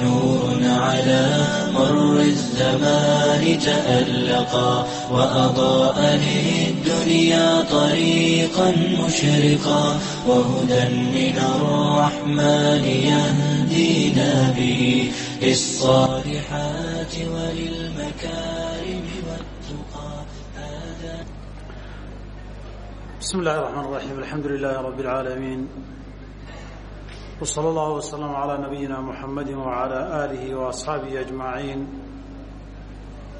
نور على مر الزمان تألقا وأضاء للدنيا طريقا مشرقا وهدى من الرحمن يهدينا به للصالحات وللمكارم والتقى هذا بسم الله الرحمن الرحيم الحمد لله رب العالمين وصلى الله وسلم على نبينا محمد وعلى آله وأصحابه أجمعين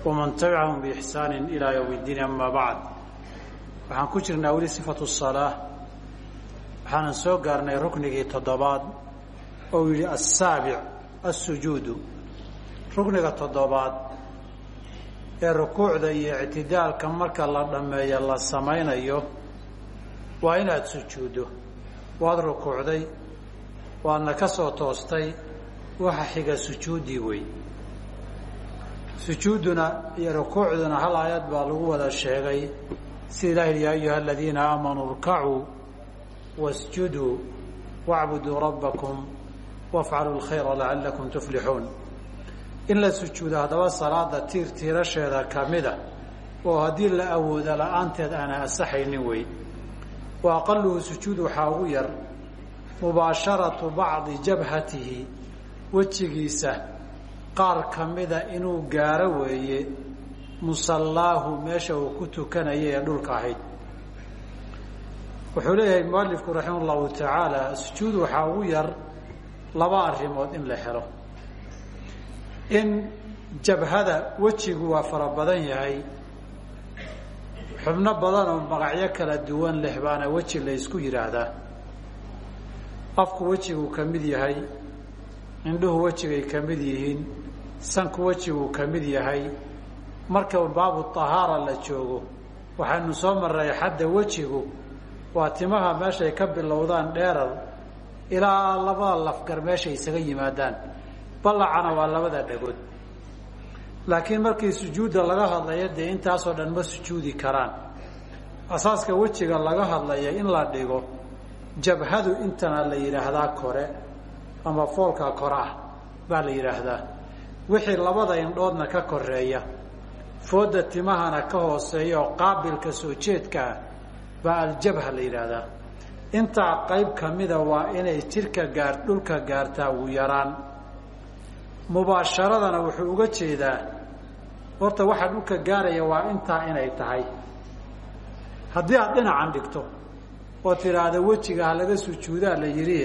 ومن تبعهم بإحسان إلى يوم الدين أما بعد waxaan ku jirnaa weli sifatu salaa waxaanan soo gaarnay ruknigii toddobaad oo yidhi asaabic assujuudu rukniga toddobaad ee rukuucda iyo ictidaalka marka la dhammeeyo la samaynayo waa inaad sujuuddo waad rukuucday waadna ka soo toostay waxa xiga sujuuddii wey sujuudduna iyo rukuucduna hal aayad baa lagu wada sheegay sida ilahi ya ayuha aladiina aamanuu irkacuu wasjuduu wacbuduu rabbakum wafcaluu lkhayra lacalakum tuflixuun. In la sujuudo haddaba salaada tiir tiirasheeda kamida oo haddii la awooda la'aanteed aana asaxaynin wey wa aqaluhu sujuud waxaa ugu yar mubaasharatu bacdi jabhatihi. Wejigiisa qaar kamida inuu gaaro weeye musallaahu meesha uu ku tukanaya ee dhulka ahayd. Wuxuu leeyahay mualifku raximah llahu tacaala sujuud waxaa ugu yar laba arrimood in la helo. In jabhada wejigu waa fara badan yahay xubno badan oo magacyo kala duwan leh baana weji la ysku yidhaahdaa afku wejiguu ka mid yahay indhuhu wejigay ka mid yihiin sanku wejiguu ka mid yahay. Marka baabu tahaara la joogo waxaynu soo marray xadda wejigu. Waa timaha meeshay ka bilowdaan dheerar ilaa labada lafgar meeshay isaga yimaadaan. Ballacana waa labada dhagood. Laakiin markii sujuudda laga hadlaya dee intaasoo dhan ma sujuudi karaan. Asaaska wejiga laga hadlaya in la dhigo jabhadu intana la yidhaahdaa kore ama foolka kore ah baa la yidhaahdaa. Wixii labada indhoodna ka koreeya fooda timahana ka hooseeya oo qaabilka soo jeedkaa baa aljabha la yidhaahdaa. Intaa qayb kamida waa inay jirka gaar dhulka gaartaa ugu yaraan. Mubaasharadana wuxuu uga jeedaa horta waxaa dhulka gaaraya waa intaa inay tahay. Haddii aada dhinacan dhigto oo tidhaahda wejiga ha laga sujuudaa la yidhi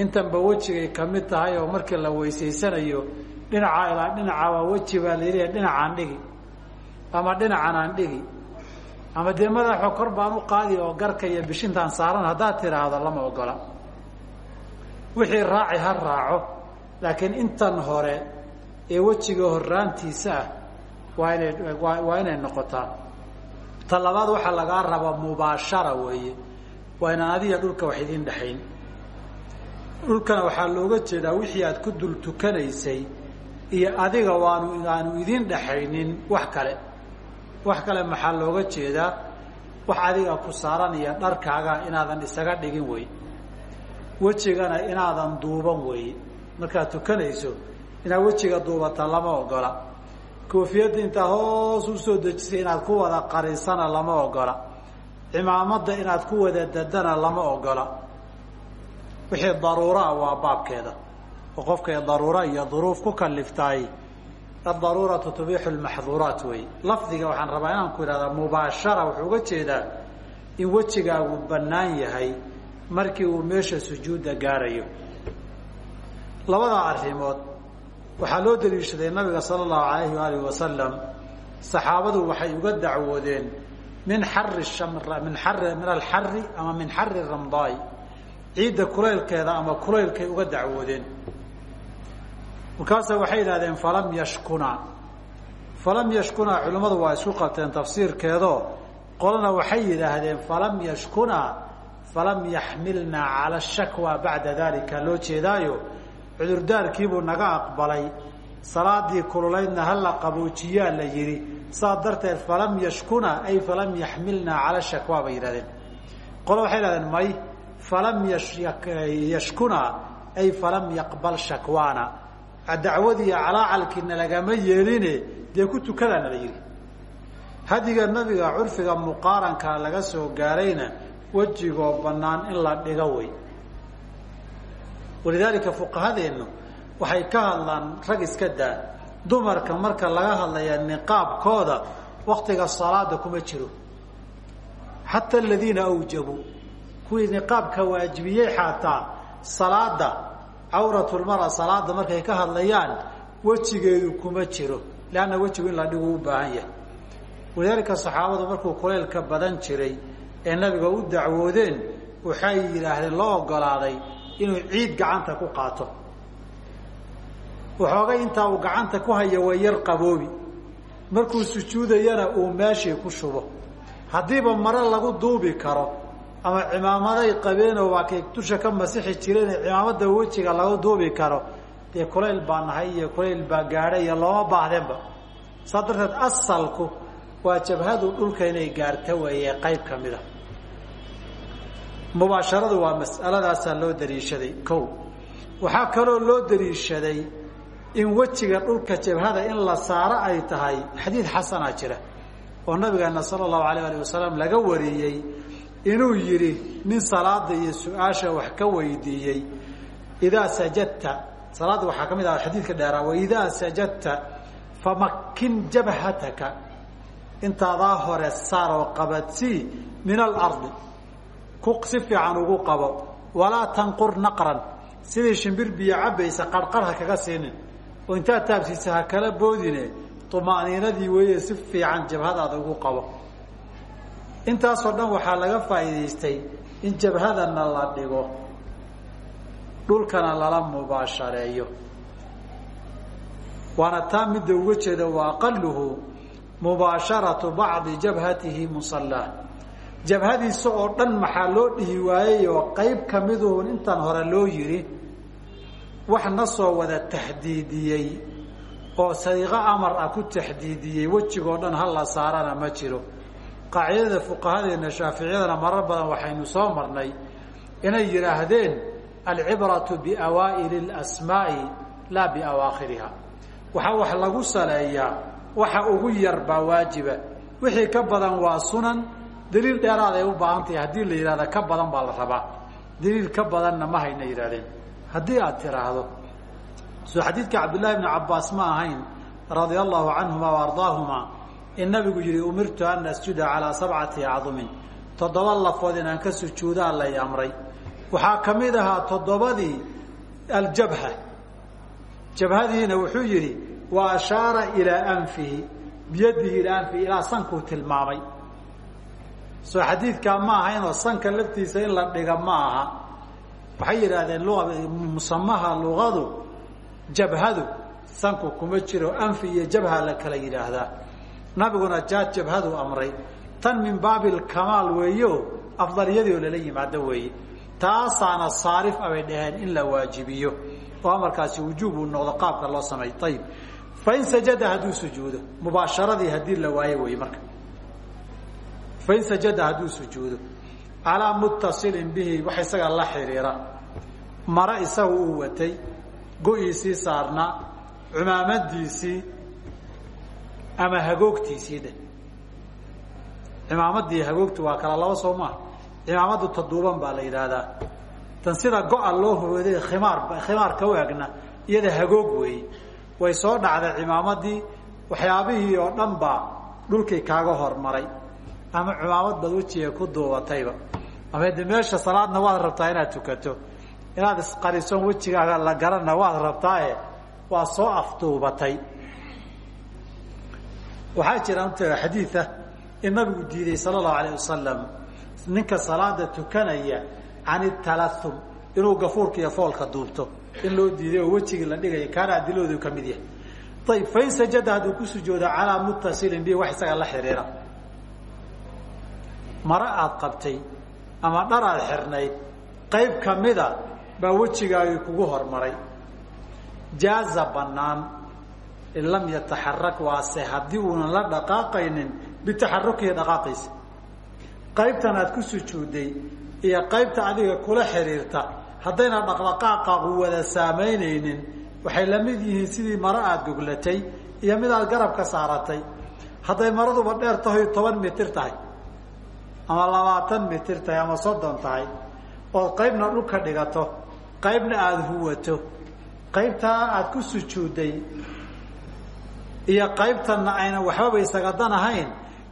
intanba wejigay ka mid tahay oo markii la weysaysanayo dhinaca ilaa dhinaca waa weji baa la yidhi dhinacaan dhigi ama dhinacan aan dhigi. Ama dee madaxo kor baan u qaadi oo garka iyo bishintaan saaran haddaad tidhaahdo lama ogola. Wixii raaci ha raaco laakiin intan hore ee wejiga horaantiisa ah waa inay waa inay noqotaa. Ta labaad waxaa lagaa rabaa mubaashara weeye waa inaan adiga dhulka wax idiin dhexayn dhulkana waxaa looga jeedaa wixii aad ku dul tukanaysay iyo adiga waanu aanu idiin dhexaynin wax kale. Wax kale maxaa looga jeedaa? Wax adiga ku saaran iyo dharkaaga inaadan isaga dhigin wey wejigana inaadan duuban wey markaad tukanayso inaad wejiga duubata lama ogola. Koofiyadda intaad hoos u soo dejisay inaad ku wada qarisana lama ogola cimaamada inaad ku wada dadana lama ogola. Wixii daruuraa waa baabkeeda. Oo qofkay daruura iyo duruuf ku kaliftaay adaruuratu tubixu lmaxduuraat wey lafdiga waxaan rabaa inaan ku ihahdaa mubaashara wuxuu uga jeedaa in wejigaagu bannaan yahay markii uu meesha sujuudda gaarayo. Labadaa arrimood waxaa loo daliishaday nabiga sala allahu alayhi waalihi wasalam saxaabadu waxay uga dacwoodeen min xari min xari min alxari ama min xari ramdaay ciidda kulaylkeeda ama kulaylkay uga dacwoodeen markaasa waxay yidhahdeen falam yashkuna falam yashkuna culimmadu waa isku qabteen tafsiirkeedo qolana waxay yidhaahdeen falam yashkuna falam yaxmilnaa cala shakwa bacda dalika loo jeedaayo cudurdaarkiibuu naga aqbalay salaadii kululaydna hala qaboojiyaa la yidhi saa darteed falam yashkuna ay falam yaxmilnaa cala shakwa bay yidhahdeen. Qolo waxay yidhahdeen may falam yashkuna ay falam yaqbal shakwaana dacwadii iyo calaacalkiina lagama yeeline dee ku tukadaana la yidhi. Hadiga nabiga curfiga muqaaranka laga soo gaarayna wejigoo bannaan in la dhigo wey. Walidaalika fuqahadeennu waxay ka hadlaan rag iska daa dumarka marka laga hadlaya niqaabkooda waktiga salaada kuma jiro. Xataa aladiina awjabuu kuwii niqaabka waajibiyey xataa salaada cawratulmara salaada markay ka hadlayaan wejigeedu kuma jiro. Leanna wejigu in la dhigu u baahan yahay. Walidaalika saxaabadu markuu kuleylka badan jiray ee nabiga u dacwoodeen waxay yidhaahdeen loo ogolaaday inuu ciid gacanta ku qaato waxoogay intaa uu gacanta ku haya way yar qaboobi. Markuu sujuudayana uu meeshii ku shubo. Haddiiba mare lagu duubi karo ama cimaamaday qabeenoo waa kay dusha ka masixi jireen cimaamada wejiga lagu duubi karo dee kulayl baa nahay iyo kulayl baa gaadhay iyo looma baahdeenba. Saa darteed asalku waa jabhadu dhulka inay gaarta weeye qayb ka mid a mubaasharadu waa mas'aladaasaa loo daliishaday ko waxaa kaloo loo daliishaday in wejiga dhulka jabhada in la saaro ay tahay xadiid xasanaa jira oo nabigeena sala allahu alayh alih wasalam laga wariyey inuu yidhi nin salaada iyo su'aasha wax ka weydiiyey idaa sajadta salaadda waxaa ka mid ah xadiidka dheeraa waidaa sajadta famakin jabhataka intaadaa hore saar oo qabadsii min alardi ku si fiican ugu qabo walaa tanqur naqran sidii shimbir biyo cabbaysa qarqar ha kaga siinin oo intaad taabsiisa ha kala boodine tuma'niinadii weeye si fiican jabhadaada ugu qabo. Intaasoo dhan waxaa laga faa'iidaystay in jabhadana la dhigo dhulkana lala mubaashareeyo. Waana taa midda uga jeeda wa aqaluhu mubaasharatu bacdi jabhatihi musallaa jabhadiisa oo dhan maxaa loo dhihi waayey oo qayb kamiduhun intan hore loo yidhi wax na soo wada taxdiidiyey oo sariiqo amar ah ku taxdiidiyey wejigoo dhan hala saarana ma jiro. Qaacidada fuqahadeena shaaficiyadana marar badan waxaynu soo marnay inay yidhaahdeen alcibratu biawaa'ili اlasmaa'i laa biawaakhiriha. Waxaa wax lagu saleeyaa waxa ugu yar baa waajiba. Wixii ka badan waa sunan daliil dheeraad ay u baahan tahay. Haddii la yidhahda ka badan baa la rabaa. Daliil ka badanna ma hayna yidhahdeen haddii aad tiraahdo soo xadiidka cabdullaahi bni cabbaas ma ahayn radia allahu canhuma wa ardaahuma in nabigu yihi umirtu an asjuda calaa sabcati acdumin. Toddoba lafood inaan ka sujuudaa lay amray. Waxaa ka mid ahaa toddobadii aljabha. Jabhadiina wuxuu yidhi wa ashaara ilaa anfihi. Biyadihi ilaa anfihi ilaa sankuu tilmaamay. Soo xadiidkaa ma ahaynoo sanka laftiisa in la dhiga ma aha waxay yidhaahdeen musamaha luqadu jabhadu sanku kuma jiro anfi iyo jabha la kala yidhaahdaa. Nabiguna jaad jabhadu amray. Tan min baabi lkamaal weeyo afdaliyadii oo lala yimaado weeye. Taasaana saarif abay dhaheen in la waajibiyo. Oo amarkaasi wujuub uu noqdo qaabka loo sameey ayib fain sajada hadduu sujuudo mubaasharadii haddii la waayo wey marka. Fain sajada hadduu sujuudo calaa muttasilin bihi wax isaga la xiriira mare isaga uu watay go-iisii saarnaa cumaamadiisii ama hagoogtiisii dhe. Hagoogtu waa kala laba soo maaha cimaamadu taduuban baa la yidhaahdaa. Tan sida go-a loo hooday khimaar khimaarka u egna iyada hagoog weeye way soo dhacday cimaamadii waxyaabihii oo dhan baa dhulkii kaaga hormaray ama cimaamad baad wejiga ku duubatayba. Ama de meesha salaadna waad rabtaa inaad tukato inaad isqarisoon wejigaaga la garanna waad rabtaae waa soo afduubatay. Waxaa jira unta xadiida in nabigu diiday sala allahu alayh wasalam ninka salaada tukanaya can italahum inuu gafuurka iyo foolka duubto. In loo diiday oo wejigii la dhigaya kaana adiloodu ka mid yahay. Ayib fain sajada hadduu ku sujoodo calaa muttasilin bi wax isaga la xiriira mare aada qabtay ama dhar aada xirnayd qayb kamida baa wejigaagii kugu hormaray. Jaaza bannaan in lam yataxarak waase haddii uunan la dhaqaaqaynin bitaxarukihi dhaqaaqiisa qaybtan aad ku sujuudday iyo qaybta adiga kula xiriirta haddayna dhaqdhaqaaqaagu wada saamaynaynin waxay la mid yihiin sidii maro aada goglatay iyo mid aad garabka saaratay. Hadday maraduba dheer tahay toban mitir tahay ama labaatan mitir tahay ama soddon tahay ood qaybna dhulka dhigato qaybna aada huwato qaybtaa aada ku sujuudday iyo qaybtanna aynan waxbaba isagadan ahayn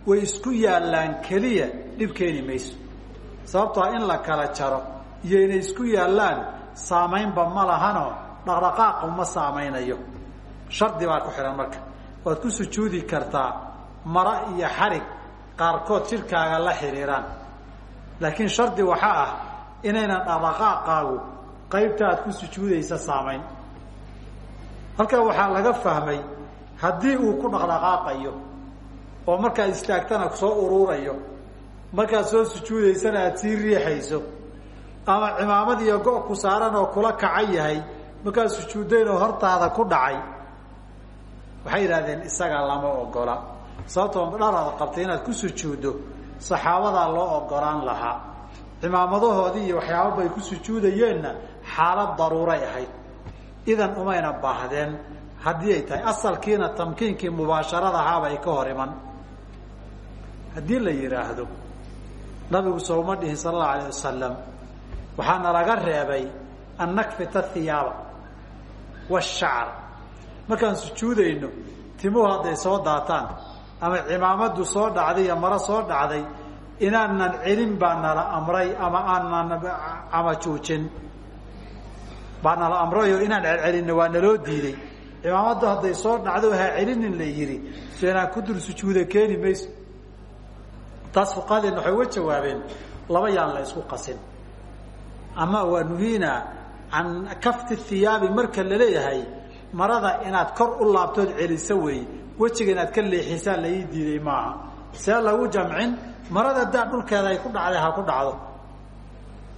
way isku yaallaan keliya dhib mayso. Sababtoo in la kala jaro iyo inay isku yaallaan saamaynba ma lahanoo dhaqdhaqaaqa ma saamaynayo shardi baa ku xidhan marka. Waad ku sujuudi kartaa maro iyo xarig qaarkood jidhkaaga la xidhiiraan laakiin shardi waxaa ah inaynan dhaqdhaqaaqaagu qaybta aad ku sujuudaysa saamayn. Halkaa waxaa laga fahmay haddii uu ku dhaqdhaqaaqayo oo markaad istaagtana soo uruurayo markaad soo sujuudaysana aada sii riixayso ama cimaamad iyo go- ku saaran oo kula kacan yahay markaad sujuuddayn oo hortaada ku dhacay waxay yidhahdeen isaga lama ogola sababtoo dharaad qabtay inaad ku sujuuddo saxaabadaa loo ogolaan lahaa. Cimaamadahoodii iyo waxyaaba bay ku sujuudayeenna xaalad daruuray ahayd. Idan umayna baahdeen haddii ay tahay asalkiina tamkiinkii mubaasharada ahaabay ka hor iman. Haddii la yidhaahdo nabigu sooma dhihin sala allahu alayh wasalam waxaana laga reebay an nakfita hiyaaba washacra markaan sujuudayno timuhu hadday soo daataan ama cimaamadu soo dhacday iyo maro soo dhacday inaanan celin baa nala amray ama aanan ama juujin baa nala amrayo inaan celcelinno waa naloo diiday. Cimaamadu hadday soo dhacdo ha celinin la yidhi. So inaan ku dul sujuuda keeni mayso. Taas fuqahadeena waxay uga jawaabeen laba yaan la isku qasin. Ama waa nuhiina can kafti thiyaabi marka la leeyahay marada inaad kor u laabtood celiso weeye wejiga inaad ka leexisaan la ii diiday maaha. See lagu jamcin marada daa dhulkeeda ay ku dhacday ha ku dhacdo.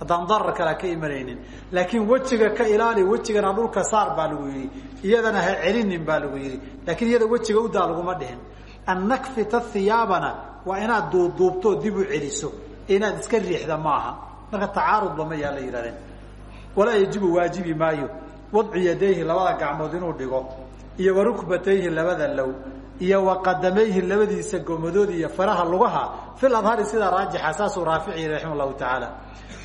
Haddaan darar kale ka imanaynin. Laakiin wejiga ka ilaali wejigana dhulka saar baa lagu yidhi. Iyadana ha celinin baa lagu yidhi. Laakiin iyada wejiga udaa laguma dhihin. An nakfita thiyaabana waa inaad duubduubtoo dib u celiso. Inaad iska riixda maaha. Marka tacaarudba ma yaa la yidhahdeen. Walaa yajibu waajibi maayo. Wadcu yadayhi labada gacmood inuu dhigo iyo wa rukbatayhi labada low iyo wa qadamayhi labadiisa gomadood iyo faraha lugaha fil adhari sida raajixa saasuu raafici raxima llahu tacaala.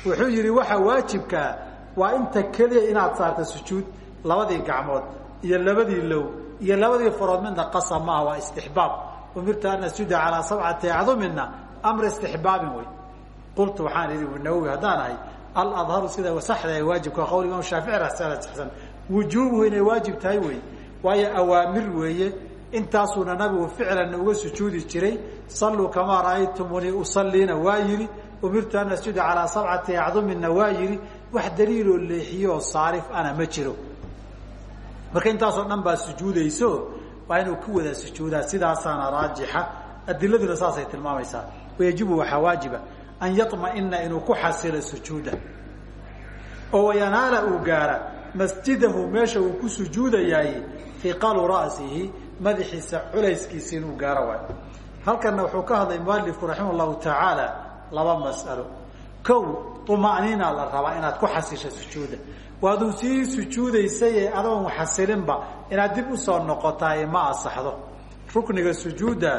Wuxuu yidhi waxa waajibkaa waa inta keliya inaad saarta sujuud labadii gacmood iyo labadii low iyo labadii farood. Midna qasab maaha waa istixbaab. Umirta an asjuda calaa sabcati acdumina amra istixbaabin wey qultu waxaan idhi nawowi haddaan ahay aladharu sida saxda ee waajibka qowl imaam shaafici rasan wujuubuhu inay waajib tahay wey waayo awaamir weeye intaasuuna nabigu ficlan uga sujuudi jiray salluu kamaa ra'aytumunii usaliina waa yidhi umirtu an asjuda calaa sabcati acdumina waa yidhi wax daliiloo leexiyooo saarif ana ma jiro. Marka intaasoo dhan baa sujuudayso waa inuu ku wada sujuudaa sidaasaana raajixa. Adiladuna saasay tilmaamaysaa. Wayajibu waxaa waajiba an yaطmaئina inuu ku xasilo sujuuda. Oo wayanaala uu gaara masjidahu meesha uu ku sujuudayaay iqalu rasihi madaxiisa culayskiisa inuu gaaro waay halkana wuxuu ka hadlay mualifku raximah llahu laba mas'alo. Kow umanina la rabaa inaad ku xasisho sujuuda. Waaduu sii sujuudaysay adoon xasilinba inaad dib u soo noqotaa ma asaxdo rukniga sujuuda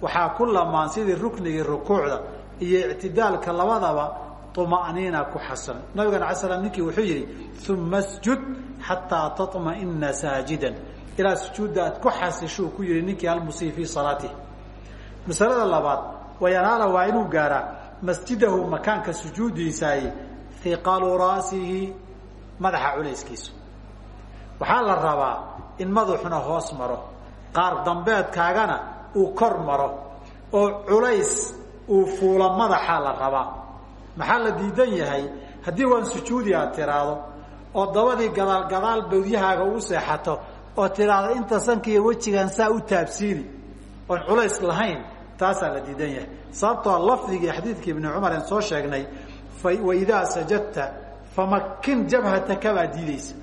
waxaa ku sidii ruknigii rukuucda iyo ictidaalka labadaba umanina ku xasilon nabigan ala ninkii wuxuu yihi uma sjud xataa taطmaina saajidan ilaa sujuudda aad ku xasishuu ku yihi ninkii almusii fii salaatih masalada labaad wayanaala waa inuu gaaraa masjidahu makaanka sujuudiisaay hiqalu ra'sihi madaxa culayskiisu. Waxaa la rabaa in madaxuna hoos maro qaar dambeedkaagana uu kor maro oo culays uu fuula madaxaa la rabaa. Maxaa la diidan yahay? Haddii waan sujuudi aad tiraahdo oo dabadii gadaal gadaal bawdyahaaga ugu seexato oo tiraahdo inta sankiiyo wejigan saa u taabsiini oon culays lahayn taasaa la diidan yahay. Sababtoo lafdigii xadiidkii ibni cumar en soo sheegnay waidaa sajadta famakin jabhataka baa diideysa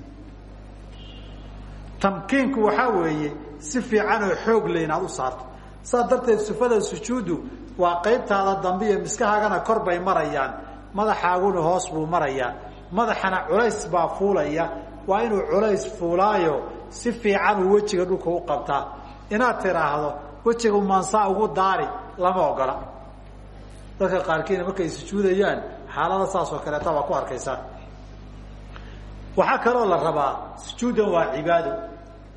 tamkiinku waxaa weeye si fiican oo xoog le inaad u saarto. Saas darteed sufada sujuudu waa qaybtaada dambe miskahaagana kor bay marayaan. Madaxaaguna hoos buu marayaa madaxana culays baa fuulaya. Waa inuu culays fuulaayo si fiican uu wejiga dhulka u qabtaa. Inaad tiraahdo wejiga maansaa ugu daari lama ogola. Dadka qaarkiina markay sujuudayaan xaalada saas oo kaleeta waa ku arkaysaa. Waxaa kaloo la rabaa sujuudan waa cibaado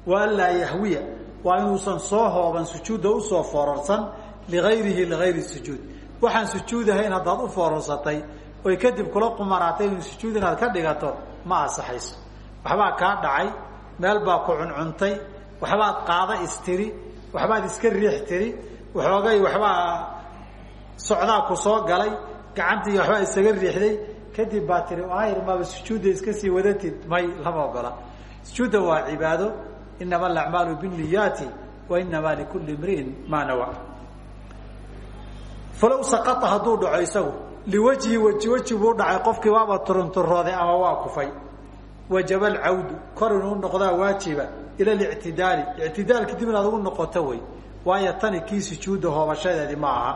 wa an yahwiya waa inuusan soo hooban sujuudda u soo foorarsan ligayrihi ligayri sujuud. Waxaan sujuudahayn haddaad u foorarsatay oy kadib kula qumanaatay inu sujuud ka dhigato ma ansaxayso. Waxbaa kaa dhacay meel baa ku cuncuntay waxbaad qaada istiri waxbaad iska riix tiri waxoogay waxbaa socdaa ku soo galay gacantii waxbaa isaga riixday. Kadib baa tiri ayr maaba sujuudda iska sii wadatid may lama ogola. Sujuudda waa cibaado. Inama alacmaalu biniyaati wa inamaa likulli imriin maa nawa. Falow saqaa hadduu dhaco isagu liwajhi weji weji buu dhacay. Qofkii waaba turunturooday ama waa kufay wajaba alcawdu kor inuu noqdaa waajiba ila lictidaali. Ictidaal kadib inaad ugu noqoto wey waayo tani kii sujuudda hoobashadeedii ma aha.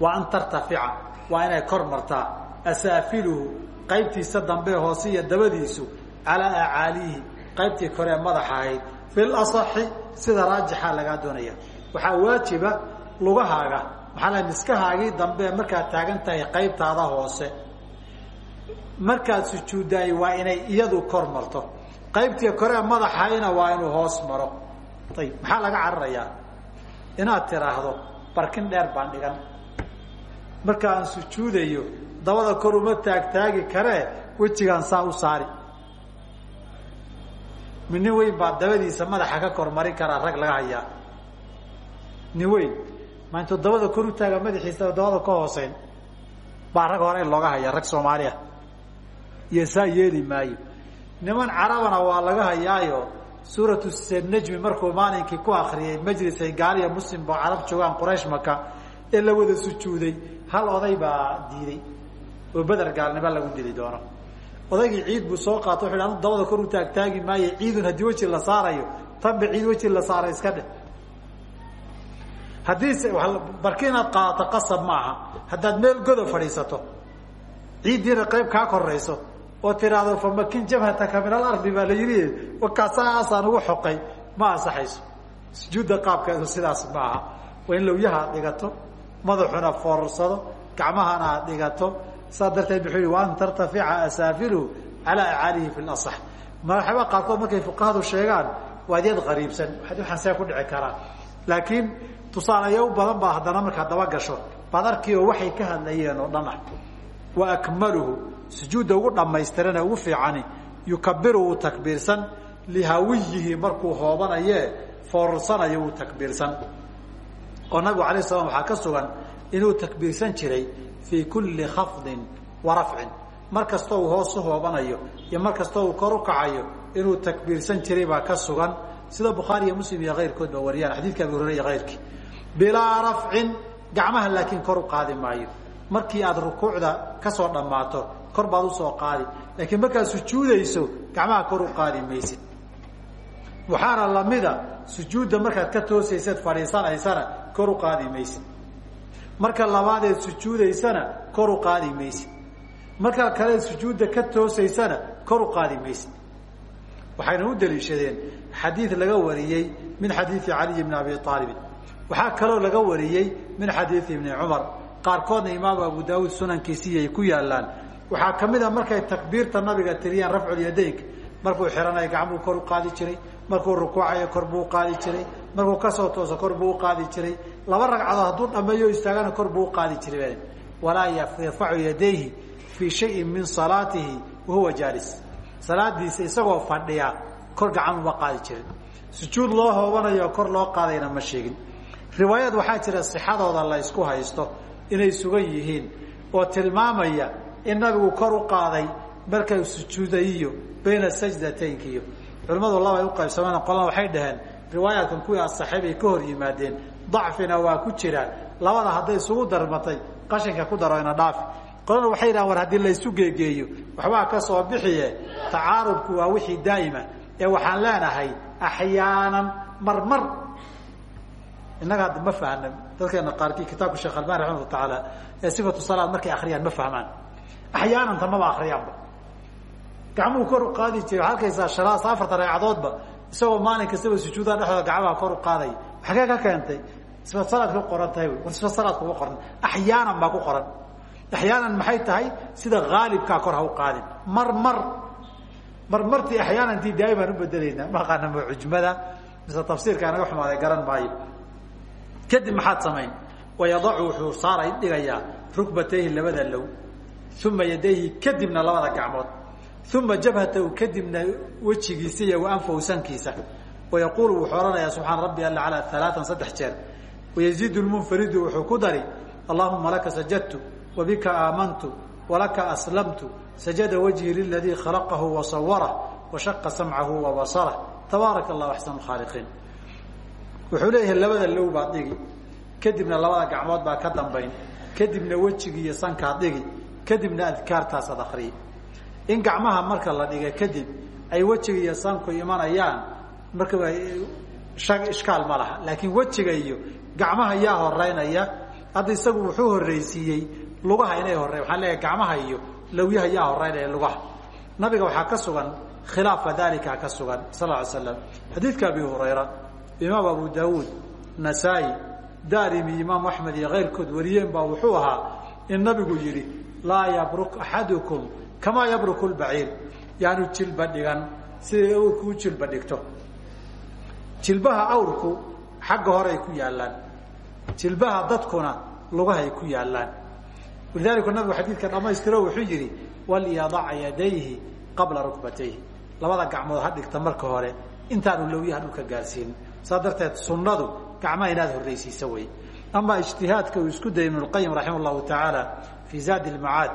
Wa an tartafica waa inay kor martaa. Asaafiluhu qaybtiisa dambe hoose iyo dabadiisu calaa acaaliihi qaybtii kore ee madaxa ahayd. Fi lasaxi sida raajixa lagaa doonaya. Waxaa waajiba lugahaaga maxaa la miskahaagii dambe markaad taagan tahay qaybtaada hoose markaad sujuuddaay waa inay iyadu kor marto. Qaybtii kore ee madaxayna waa inuu hoos maro. Ayib maxaa laga cararayaa? Inaad tiraahdo barkin dheer baan dhigan. Marka aan sujuudayo dabada kor uma taagtaagi karee wejigaan saa u saari. Mi weyn baa dabadiisa madaxa ka kor karaa rag laga hayaa. Nin weyn ma dabada kor u taaga madaxiisa dabada ka hooseyn baa rag hore looga hayaa rag soomaaliya iyo saa yeeli maayo. Niman carabana waa laga hayaayo suuratu najmi markuu maalinkii ku akriyay majlis ay gaaliya muslimba oo carab joogaan quraysh maka ee la wada sujuuday hal oday baa diiday oo beder gaalnimo lagu dili doono. Odaygii ciid buu soo qaato wuxu anu dabada kor u taagtaagi maayo ciidun haddii weji la saarayo tanba ciid weji la saara iska dheh. Haddiise barki inaad qaadato qasab ma aha haddaad meel godo fadhiisato ciiddiina qayb kaa korayso oo tiraahdo famakin jabhataka min alardi baa la yidhi. Wakaasaasaan ugu xoqay. Ma ansaxayso. Sujuudda qaabkeedu sidaas ma aha. Waa in lawyaha aad dhigato madaxuna foorarsado gacmahana aad dhigato. Saa darteed muxuu yihi wa an tartafica asaafiluhu calaa acaalihi fi lasax madaxaba qaarkood markay fuqahadu sheegaan waa adyad qariibsan. Waxaan see ku dhici karaa. Laakiin tusaaleyo u badan baa haddana markaad daba gasho. Baad arki oo waxay ka hadlayeen oo dhan ah. Wa akmaluhu sujuudda ugu dhammaystirane ugu fiicani yukabiru wuu takbiirsan lihawiyihi markuu hoobanaye foorarsanayo wuu takbiirsan. Oo nabigu alay slam waxaa ka sugan inuu takbiirsan jiray fii kulli khafdin wa rafcin. Mar kastoo uu hoos u hoobanayo iyo mar kastoo uu kor u kacayo inuu takbiirsan jiray baa ka sugan. Sida bukhaari iyo muslim iyo keyrkood ba wariyaan xadiidka abi hurere iyo keyrkii. Bilaa rafcin gacmaha laakiin kor u qaadi maayo. Markii aad rukuucda ka soo dhammaato kor baad u soo qaadi. Laakiin markaad sujuudayso gacmaha kor u qaadi maysid. Waxaana lamida sujuudda markaad ka toosaysad fadhiisanaysana kor u qaadi maysid. Marka labaadeed sujuudaysana kor u qaadi maysid. Markaa kaleed sujuudda ka toosaysana kor u qaadi maysid. Waxayna u daliishadeen xadiid laga wariyey min xadiidi caliy bni abi aalibin waxaa kaloo laga wariyey min xadiidi ibni cumar. Qaarkoodna imaamu abu daawuud sunankiisii ay ku yaalaan waxaa a markay takbiirta nabiga tiriyaan rafculyadaynka markuu xiranaya gacmuu kor u qaadi jiray. Markuu rukuucayo kor buu uqaadi jiray. Markuu ka soo tooso kor buu uqaadi jiray. Laba ragcadood hadduu dhameeyo istaagana kor buu uqaadi jiray walaa yarfacu yadayhi fii shayin min salaatihi wahuwa jaalis. Salaadiisa isagoo fadhiya kor gacan uma qaadi jirin. Sujuud loo hoobanayo kor loo qaadayna ma sheegin. Riwaayad waxaa jira sixadooda la ysku haysto inay sugan yihiin oo tilmaamaya in nabigu kor u qaaday markay sujuudayiyo bayna sajdataynkiiyo culimmadu labay u qaybsameen qolana waxay dhaheen riwaayaadkan kuwii asaxay bay ka hor yimaadeen. Dacfina waa ku jiraa labada hadday isugu darmatay qashinka ku daro ina dhaafi. Qolana waxay dhahan war haddii laysu geegeeyo waxbaa ka soo bixiye tacaarudku waa wixii daa'ima ee waxaan leenahay axyaanan marmar. Innaga hadda ma fahna dadkeena qaarkii kitaabka sheekh albani raximah tacaala ee sifatu salaad markay akriyaan ma fahmaan axyaananta maba akriyaanba gacmuhu kor u qaadi jiray waxaad arkaysaa shalaas afarta ragcadoodba isagoo maalin kastaba sujuudaha dhexdooda gacmaha kor u qaadaya xagee ka keentay sifat salaad ku qoran tahay war sifat salaad kuma qoran axyaanan baa ku qoran axyaanan maxay tahay sida haalibkaa kor ha u qaadin mar mar mar martii axyaanantii daai baan u bedelaynaa ma aqaana ma cujmada mise tafsiirkaa naga xumaaday garan maayo kadib maxaad samayn wayadacu wuxuu saaray dhigayaa rukbatayhi labada low uma yadayhi kadibna labada gacmood. Uma jabhatahu kadibna wejigiisa iyo anfahu sankiisa. Wayaquulu wuxuu odhanayaa subxaana rabbi alla calaa alaaan saddex jeer. Wayaziidu lmunfaridu wuxuu ku dari allahuma laka sajadtu wabika aamantu walaka aslamtu sajada wajhi liladii khalaqahu wasawarah washaqa samcahu wabasarah tabaaraka allahu axsanu khaaliqiin. Wuxuu leeyahay labada low baad dhigi kadibna labada gacmood baa ka dambayn kadibna wejigi iyo sankaad dhigi kadibna adkaartaasaad akriyi in gacmaha marka la dhiga kadib ay wejiga iyo sanku imanayaan marka ishkaal ma laha. Laakiin wejiga iyo gacmaha yaa horeynaya hadda isagu wuxuu horreysiiyey lugaha inay horey waxaan leeyahay gacmaha iyo lawyaha yaa horeynaya lugaha. Nabiga waxaa ka sugan khilaafa dalika ka sugan sal ly slam xadiidka abi hurayra imaam abu daawuud nasaa-i daarimi imaam axmed iyo keyrkood wariyeen baa wuxuu ahaa in nabigu yidhi laa yabruk axadukum kamaa yabruku lbaciir yaanu jilba dhigan siday awrku u jilba dhigto. Jilbaha awrku xagga horeay ku yaallaan. Jilbaha dadkuna lugahay ku yaallaan. Walidalika nabigu xadiidka dhamaystiro wuxuu yidhi walyadaca yadayhi qabla rukbatayhi. Labada gacmood ha dhigta marka hore intaanu lawyaha dhulka gaarsiinin saa darteed sunnadu gacmaha inaad horreysiisa wey ama ijtihaadka uu isku dayay ibnu lqayim raximah llahu tacaala fii zaadi lmacaad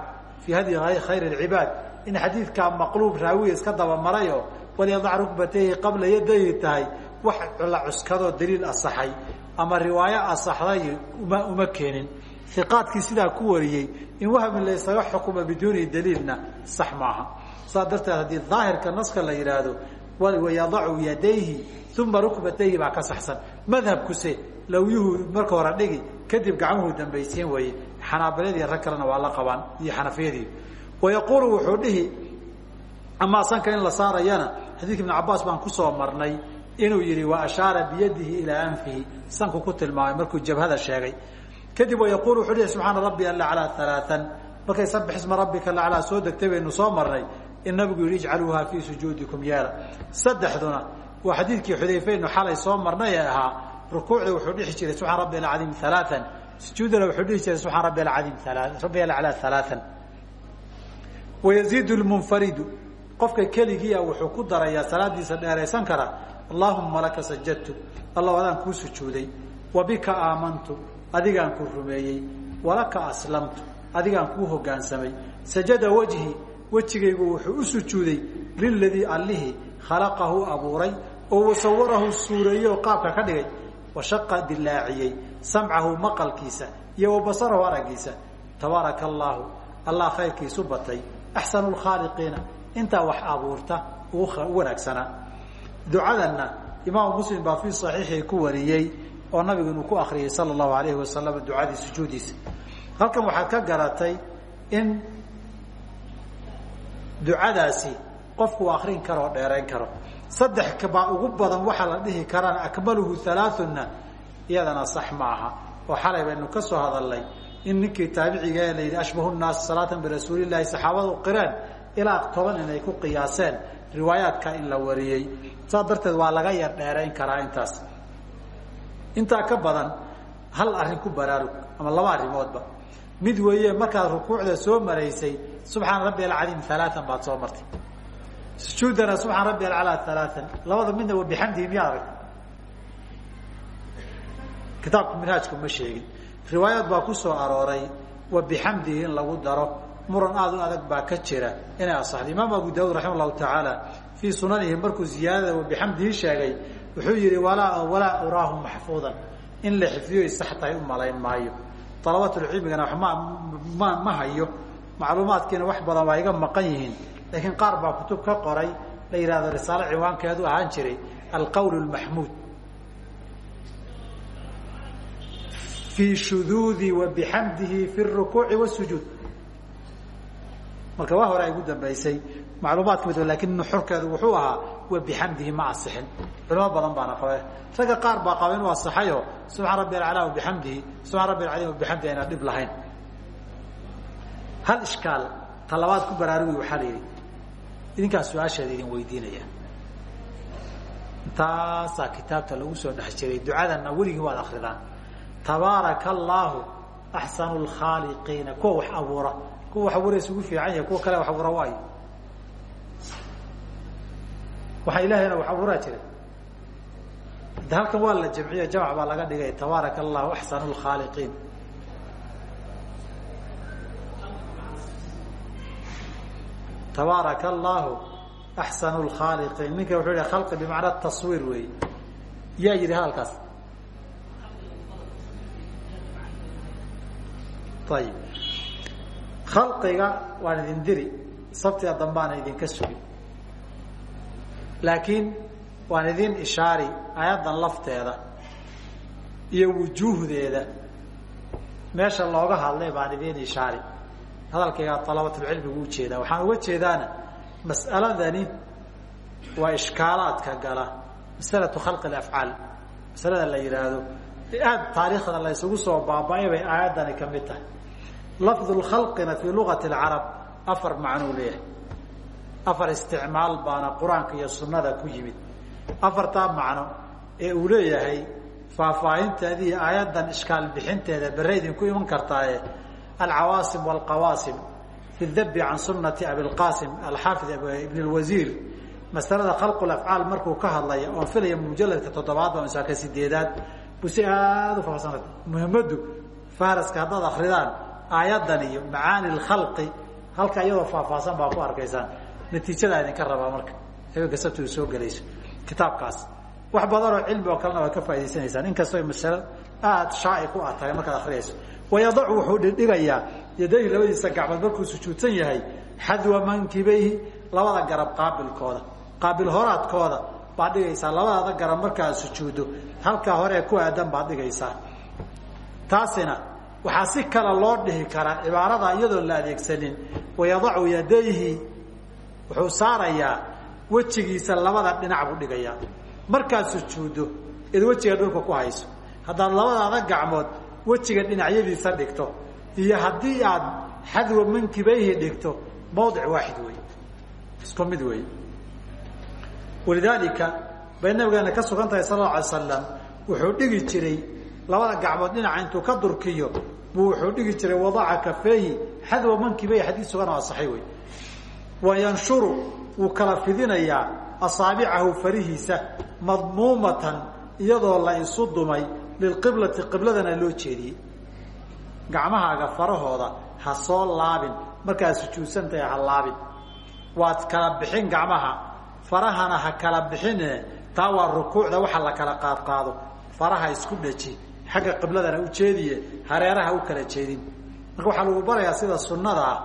fii hadi khayr lcibaad in xadiidkaa maqluub raawiya iska dabamarayo walyadac rukbatayhi qabla yadayhi tahay wax la cuskadoo daliil asaxay ama riwaayo asaxday uma uma keenin iqaadkii sidaa ku wariyey in wahmin la ysaga xukuma biduuni daliilna sax maaha saa darteed haddii daahirka naska la yidhaahdo wayadacu yadayhi uma rukbatayhi baa ka saxsan madhabkuse lawyuhu marka hore dhigi kadib gacmuhu dambaysiin weeye xanaabiladii rag kalena waa la qabaan iyo xanafiyadii wayaquulu wuxuu dhihi amaa sanka in la saarayana xadiidka ibn cabaas baan ku soo marnay inuu yihi wa ashaara biyadihi ilaa anfihi sanku ku tilmaamay markuu jabhada sheegay. Kadib wayaquulu wuxuu dhihi subxaana rabbi alla calaa alaaan markay sabix isma rabbika laclaa soo degtay baynu soo marnay in nabigu yihi ijcaluuha fii sujuudikum yeela saddexduna waa xadiidkii xudayfeynu xalay soo marnay ee ahaa rukuucda wuxuu dhihi jiray subxaan rabbi alcadiim alaaan sujuudana wuxuu dhihi jiray subxaan rabbi alcadiim rabbi alclaa alaaan wayaziidu lmunfaridu qofka keligiia wuxuu ku darayaa salaadiisa dheeraysan kara allahuma laka sajadtu. Allah adaan kuu sujuuday. Wa bika aamantu. Adigaan ku rumeeyey. Walaka aslamtu. Adigaan kuu hogaansamay. Sajada wajhi. Wejigaygu wuxuu u sujuuday liladii allihii khalaqahu abuuray oo wasawarahu suureeyey oo washaqa dilaaciyey samcahu maqalkiisa iyo wa basarahu araggiisa. Tabaaraka allaahu allah khayrkiisu batay. Axsanu lkhaaliqiina intaa wax abuurta ugu wanaagsanaa ducadanna imaamu muslim baa fii saxiixii ku wariyey oo nabigu inuu ku akriyay sala allahu alayhi wasalam ducadii sujuudiisa halkan waxaad ka garatay in ducadaasi qofku akrin karo oo dheerayn karo saddex baa ugu badan waxaa la dhihi karaan akmaluhu halaathunna iyadana sax ma aha. Oo xalay baynu ka soo hadalnay in ninkii taabiciga ee la yidhi ashbahu nnaasi salaatan birasuulillahi saxaabadu qireen ilaa toban inay ku qiyaaseen riwaayaadka in la wariyey. Saas darteed waa laga yar dheerayn karaa intaas. Intaa ka badan hal arrin ku baraarug ama laba arrimoodba. Mid weeye markaad rukuucda soo maraysay subxaana rabbi alcadiim alaaan baad soo martay sujuudana subxaan rabbi alcalaa alaaan labada midna wa bixamdihi miyaa arag kitaabku minhaajku ma sheegin. Riwaayaad baa ku soo arooray wa bixamdihi in lagu daro. Muran aada u adag baa ka jira. Inay asaxdo imaam abu daawud raxima allahu tacaala fii sunanihi markuu ziyaadada wa bixamdihi sheegay wuxuu yihi walaa walaa uraahu maxfuudan. In la xifdiyo sax tahay u malayn maayo. Dalabatulcilmigana ma ma ma hayo. Macluumaadkiina wax badan waa iga maqan yihiin laakiin qaar baa kutub ka qoray la yihahdo risaalo ciwaankeedu ahaan jiray alqowl lmaxmuud fii shuduudi wa bixamdihi fi rukuuci wasujuud marka waa hore ay ugu dambaysay macluumaad ka mid laakiin nuxurkeedu wuxuu ahaa wa bixamdihi ma asixin. Culimo badan baana qabe ragga qaar baa qaba inuu asaxayo subxaan rabbi alcalaa wabixamdihi subxaan rabbi alcaliim wabixamdihi ayna dhib lahayn. Hal ishkaal ta labaad ku baraarugi waxaa la yidhi idinkaa su'aasheeda idin weydiinaya intaasaa kitaabta lagu soo dhex jiray. Ducadanna weligii waad akridaan tabaaraka allaahu axsanu wax abuura. Kuwa wax abuura isugu fiican yahay. Kuwa kale wax abuura waayo. Waxaa ilaahayna wax abuuraa jira. Halkan waa la jamciyo. Jamc baa laga dhigay. Tabaaraka allahu axsanu tabaaraka allahu axsanu lkhaaliqiin ninka wuxuu yihi khalqi bimacna taswiir weey. Yaa yidhi hadalkaas ayib khalqiga waan idin diri sabtiga dambaana idinka sugi laakiin waan idin ishaari aayaddan lafteeda iyo wujuuhdeeda. Meesha looga hadlay baan idin ishaari hadalkayga alabatulcilmigu u jeedaa waxaan uga jeedaana mas'aladani waa ishkaalaadka gala masalatu khalqi afcaal masalada la yihaahdo aada taariikhda la ysugu soo baaba-ay bay aayaddani ka mid tahay. Lafdu lkhalqina fii lugati alcarab afar macnuu leeyahay. Afar isticmaal baana qur'aanka iyo sunnada ku yimid. Afartaa macno ee uu leeyahay faahfaahinteedii aayaddan ishkaal bixinteeda bere idinku iman kartaaye alcawaasim walqawaasim fi dabi can sunati abilqasim alxaafid ibn lwasiir masalada khalqu afcaal markuu ka hadlaya oon filaya mujaladka toddobaad ba masaa ka sideedaad buu si aada u faahfaahsan muhimaddu fahraska haddaad akridaan aayaddan iyo macaani lkhalqi halka iyadoo faahfaahsan baa ku arkaysaan natiijadaa idinka rabaa marka habeenka sabtidu soo gelayso kitaabkaas wax badanoo cilmi oo kalena waad ka faa'idaysanaysaan inkastoo masalo aada shaa'ic u ah tahay markaad akriyayso wayadacu wuxuu dhidhigayaa yadayhi labadiisa gacmood markuu sujuudsan yahay xadwa mankibayhi labada garab qaabilkooda. Qaabil horaadkooda baad dhigaysaa labadaada garab markaad sujuuddo halkaa hore ku aadan baad dhigaysaa. Taasina waxaa si kale loo dhihi karaa cibaarada iyadoon la adeegsanin. Wayadacu yadayhi wuxuu saarayaa wejigiisa labada dhinac buu dhigayaa. Markaad sujuuddo eed wejiga dhulka ku hayso haddaad labadaada gacmood wejiga dhinacyadiisa dhigto. Iyo haddii aad xadwa mankibayhi dhigto mawdic waaxid wey isku mid wey walidaalika bay nabigeena ka sugan tahay sal alay slam wuxuu dhigi jiray labada gacmood dhinaca intuu ka durkiyo buu wuxuu dhigi jiray wadaca kafeehi xadwa mankibayhi xadiis sugan oo asaxay wey wa yanshuru wuu kala fidinayaa asaabicahu farihiisa madmuumatan iyadoo la isu dumay lilqiblati qibladana loo jeediyey gacmahaaga farahooda ha soo laabin markaad sujuudsantahay ha laabin waad kala bixin gacmaha farahana ha kala bixine taa waa rukuucda waxa la kala qaadqaado faraha isku dhaji xagga qibladana u jeediye hareeraha u kala jeedin marka waxaa lagu barayaa sida sunnada ah